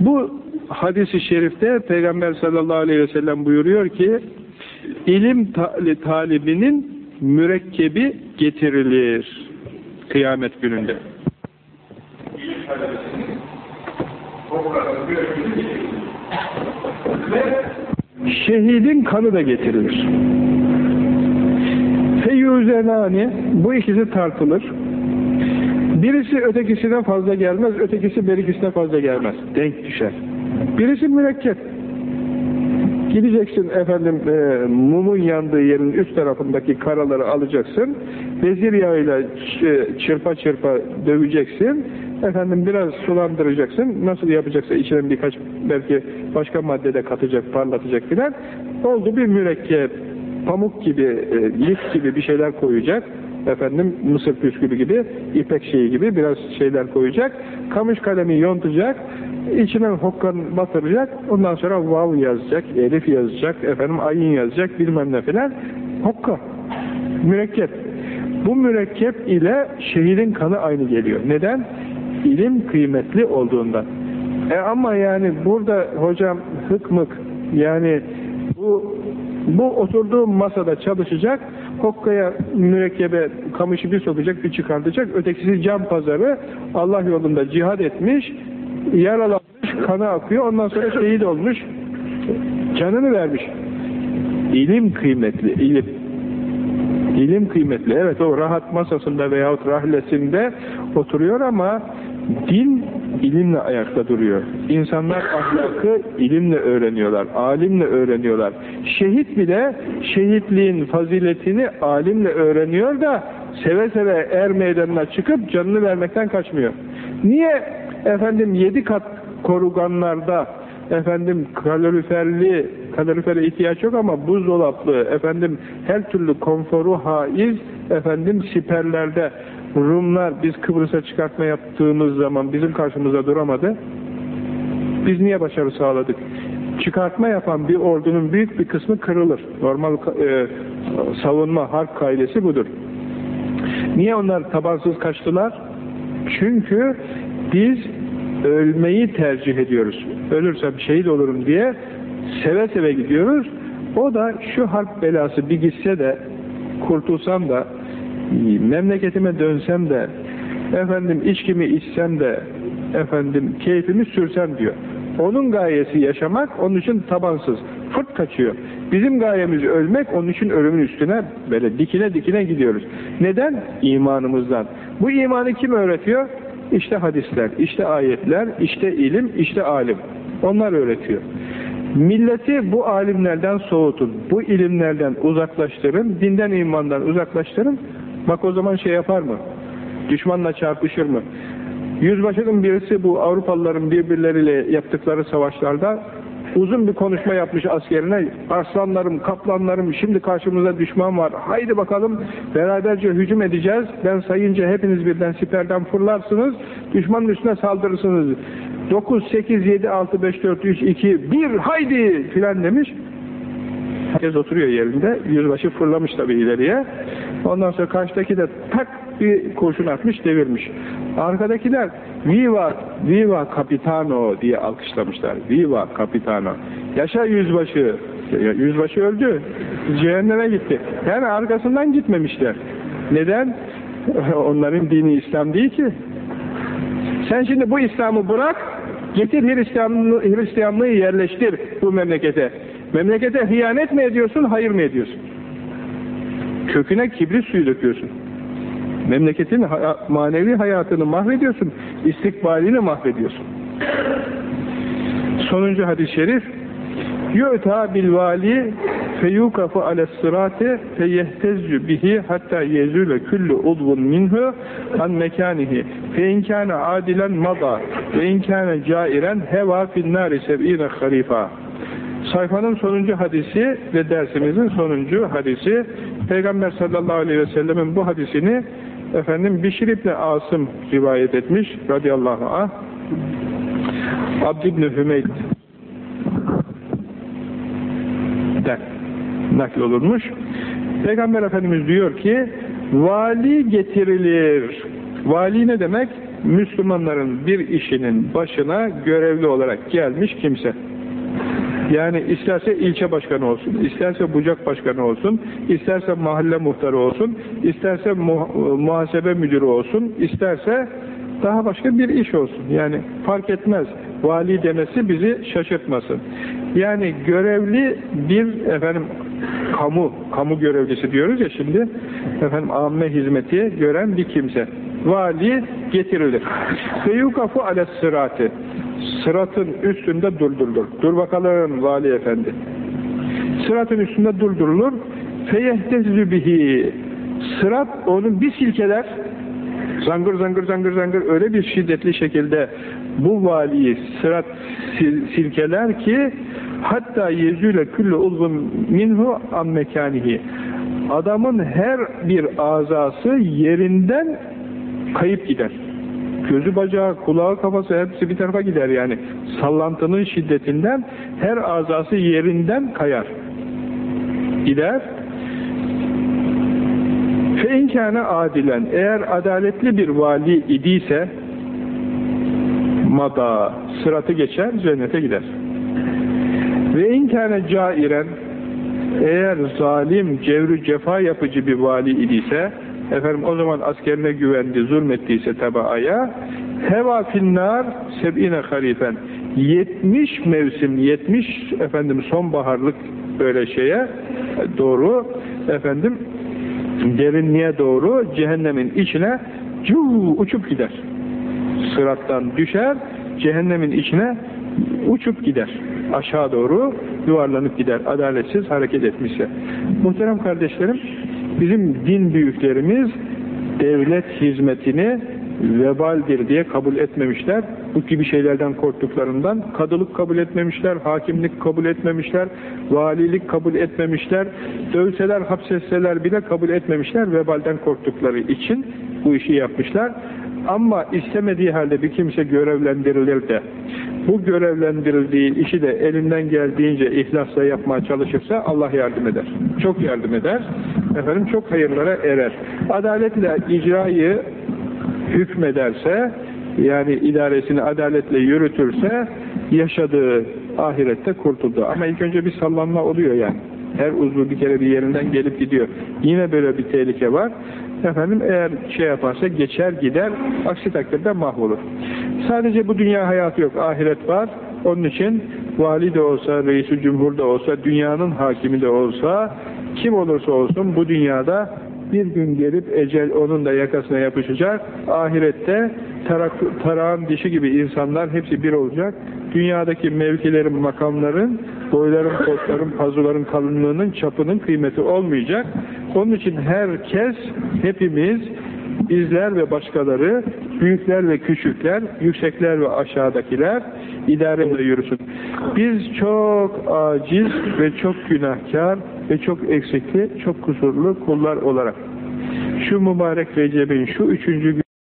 Bu hadisi şerifte Peygamber sallallahu aleyhi ve sellem buyuruyor ki ilim talibinin mürekkebi getirilir kıyamet gününde. şehidin kanı da getirilir. Feyyuzenani bu ikisi tartılır. Birisi ötekisine fazla gelmez, ötekisi berikisine fazla gelmez. Denk düşer. Birisi mürekkep. Gideceksin efendim e, mumun yandığı yerin üst tarafındaki karaları alacaksın. Bezir yağıyla çırpa çırpa döveceksin. Efendim biraz sulandıracaksın. Nasıl yapacaksa içine birkaç belki başka madde de katacak, parlatacak filan. Oldu bir mürekkep. Pamuk gibi, e, lif gibi bir şeyler koyacak efendim mısır püskülü gibi, ipek şeyi gibi biraz şeyler koyacak. Kamış kalemi yontacak, içine hokkan batıracak, ondan sonra vav yazacak, elif yazacak, efendim ayın yazacak, bilmem ne filan. Hokka, mürekkep. Bu mürekkep ile şehidin kanı aynı geliyor. Neden? İlim kıymetli olduğundan. E ama yani burada hocam hıkmık yani bu bu oturduğu masada çalışacak, hokkaya mürekkebe kamışı bir sokacak, bir çıkartacak. Ötekisi cam pazarı Allah yolunda cihad etmiş, yaralanmış, kanı akıyor. Ondan sonra şehit olmuş, canını vermiş. İlim kıymetli, ilim. İlim kıymetli. Evet o rahat masasında veyahut rahlesinde oturuyor ama din ilimle ayakta duruyor. İnsanlar ahlakı ilimle öğreniyorlar, alimle öğreniyorlar. Şehit bile şehitliğin faziletini alimle öğreniyor da seve seve er meydanına çıkıp canını vermekten kaçmıyor. Niye efendim yedi kat koruganlarda efendim kaloriferli kalorifere ihtiyaç yok ama buzdolaplı efendim her türlü konforu haiz efendim siperlerde Rumlar biz Kıbrıs'a çıkartma yaptığımız zaman bizim karşımıza duramadı. Biz niye başarı sağladık? Çıkartma yapan bir ordunun büyük bir kısmı kırılır. Normal e, savunma, harp kaidesi budur. Niye onlar tabansız kaçtılar? Çünkü biz ölmeyi tercih ediyoruz. Ölürsem şehit olurum diye seve seve gidiyoruz. O da şu harp belası bir gitse de kurtulsam da memleketime dönsem de efendim içkimi içsem de efendim keyfimi sürsem diyor. Onun gayesi yaşamak, onun için tabansız. Fırt kaçıyor. Bizim gayemiz ölmek, onun için ölümün üstüne böyle dikine dikine gidiyoruz. Neden? İmanımızdan. Bu imanı kim öğretiyor? İşte hadisler, işte ayetler, işte ilim, işte alim. Onlar öğretiyor. Milleti bu alimlerden soğutun, bu ilimlerden uzaklaştırın, dinden imandan uzaklaştırın, Bak o zaman şey yapar mı? Düşmanla çarpışır mı? Yüzbaşının birisi bu Avrupalıların birbirleriyle yaptıkları savaşlarda uzun bir konuşma yapmış askerine. Aslanlarım, kaplanlarım, şimdi karşımıza düşman var. Haydi bakalım beraberce hücum edeceğiz. Ben sayınca hepiniz birden siperden fırlarsınız. Düşmanın üstüne saldırırsınız. 9, 8, 7, 6, 5, 4, 3, 2, 1 haydi filan demiş. Herkes oturuyor yerinde. Yüzbaşı fırlamış tabii ileriye. Ondan sonra karşıdaki de tak bir kurşun atmış devirmiş. Arkadakiler Viva, Viva Capitano diye alkışlamışlar. Viva Capitano. Yaşa yüzbaşı. Yüzbaşı öldü. Cehenneme gitti. Yani arkasından gitmemişler. Neden? Onların dini İslam değil ki. Sen şimdi bu İslam'ı bırak, getir Hristiyanlığı, Hristiyanlığı yerleştir bu memlekete. Memlekete hıyanet mi ediyorsun, hayır mı ediyorsun? Köküne kibrit suyu döküyorsun. Memleketin manevi hayatını mahvediyorsun, istikbalini mahvediyorsun. Sonuncu hadis-i şerif Yu'ta bil vali feyukafu ales sırate feyehtezzu bihi hatta yezule kullu udvun minhu an mekanihi fe in kana adilen mada ve in kana cairen heva fin nari seb'ine harifa sayfanın sonuncu hadisi ve dersimizin sonuncu hadisi Peygamber sallallahu aleyhi ve sellemin bu hadisini efendim Bişir İbni Asım rivayet etmiş radıyallahu anh Abd İbni Hümeyt den nakil olurmuş. Peygamber Efendimiz diyor ki vali getirilir. Vali ne demek? Müslümanların bir işinin başına görevli olarak gelmiş kimse. Yani isterse ilçe başkanı olsun, isterse bucak başkanı olsun, isterse mahalle muhtarı olsun, isterse mu muhasebe müdürü olsun, isterse daha başka bir iş olsun. Yani fark etmez. Vali demesi bizi şaşırtmasın. Yani görevli bir efendim kamu, kamu görevlisi diyoruz ya şimdi efendim amme hizmeti gören bir kimse. Vali getirilir. Feyukafu ales sırati. Sıratın üstünde durdurulur. Dur bakalım vali efendi. Sıratın üstünde durdurulur. Feyehtezü bihi. Sırat onun bir silkeler zangır zangır zangır zangır öyle bir şiddetli şekilde bu valiyi sırat silkeler ki hatta yezüle küllü uzun minhu an mekanihi. Adamın her bir azası yerinden kayıp gider. Gözü bacağı kulağı kafası hepsi bir tarafa gider yani. Sallantının şiddetinden her azası yerinden kayar. Gider fe inkâne adilen. Eğer adaletli bir vali idiyse mada sıratı geçer cennete gider. Ve inkâne cairen. Eğer zalim, cevru cefa yapıcı bir vali idiyse efendim o zaman askerine güvendi, zulmettiyse tabaaya heva finnar seb'ine harifen 70 mevsim, 70 efendim sonbaharlık böyle şeye doğru efendim derinliğe doğru cehennemin içine uçup gider. Sırattan düşer, cehennemin içine uçup gider. Aşağı doğru yuvarlanıp gider. Adaletsiz hareket etmişse. Muhterem kardeşlerim, bizim din büyüklerimiz devlet hizmetini vebaldir diye kabul etmemişler. Bu gibi şeylerden korktuklarından kadılık kabul etmemişler, hakimlik kabul etmemişler, valilik kabul etmemişler, dövseler, hapsetseler bile kabul etmemişler. Vebalden korktukları için bu işi yapmışlar. Ama istemediği halde bir kimse görevlendirilir de bu görevlendirildiği işi de elinden geldiğince ihlasla yapmaya çalışırsa Allah yardım eder. Çok yardım eder. Efendim çok hayırlara erer. Adaletle icrayı hükmederse yani idaresini adaletle yürütürse yaşadığı ahirette kurtuldu. Ama ilk önce bir sallanma oluyor yani. Her uzvu bir kere bir yerinden gelip gidiyor. Yine böyle bir tehlike var. Efendim eğer şey yaparsa geçer gider, aksi takdirde mahvolur. Sadece bu dünya hayatı yok, ahiret var. Onun için vali de olsa, reisi cumhur da olsa, dünyanın hakimi de olsa, kim olursa olsun bu dünyada bir gün gelip ecel onun da yakasına yapışacak. Ahirette tarak, tarağın dişi gibi insanlar hepsi bir olacak. Dünyadaki mevkilerin, makamların, boyların, postların, pazuların kalınlığının, çapının kıymeti olmayacak. Onun için herkes, hepimiz, bizler ve başkaları, büyükler ve küçükler, yüksekler ve aşağıdakiler idaremle yürüsün. Biz çok aciz ve çok günahkar ve çok eksikli, çok kusurlu kullar olarak. Şu mübarek Recep'in şu üçüncü gün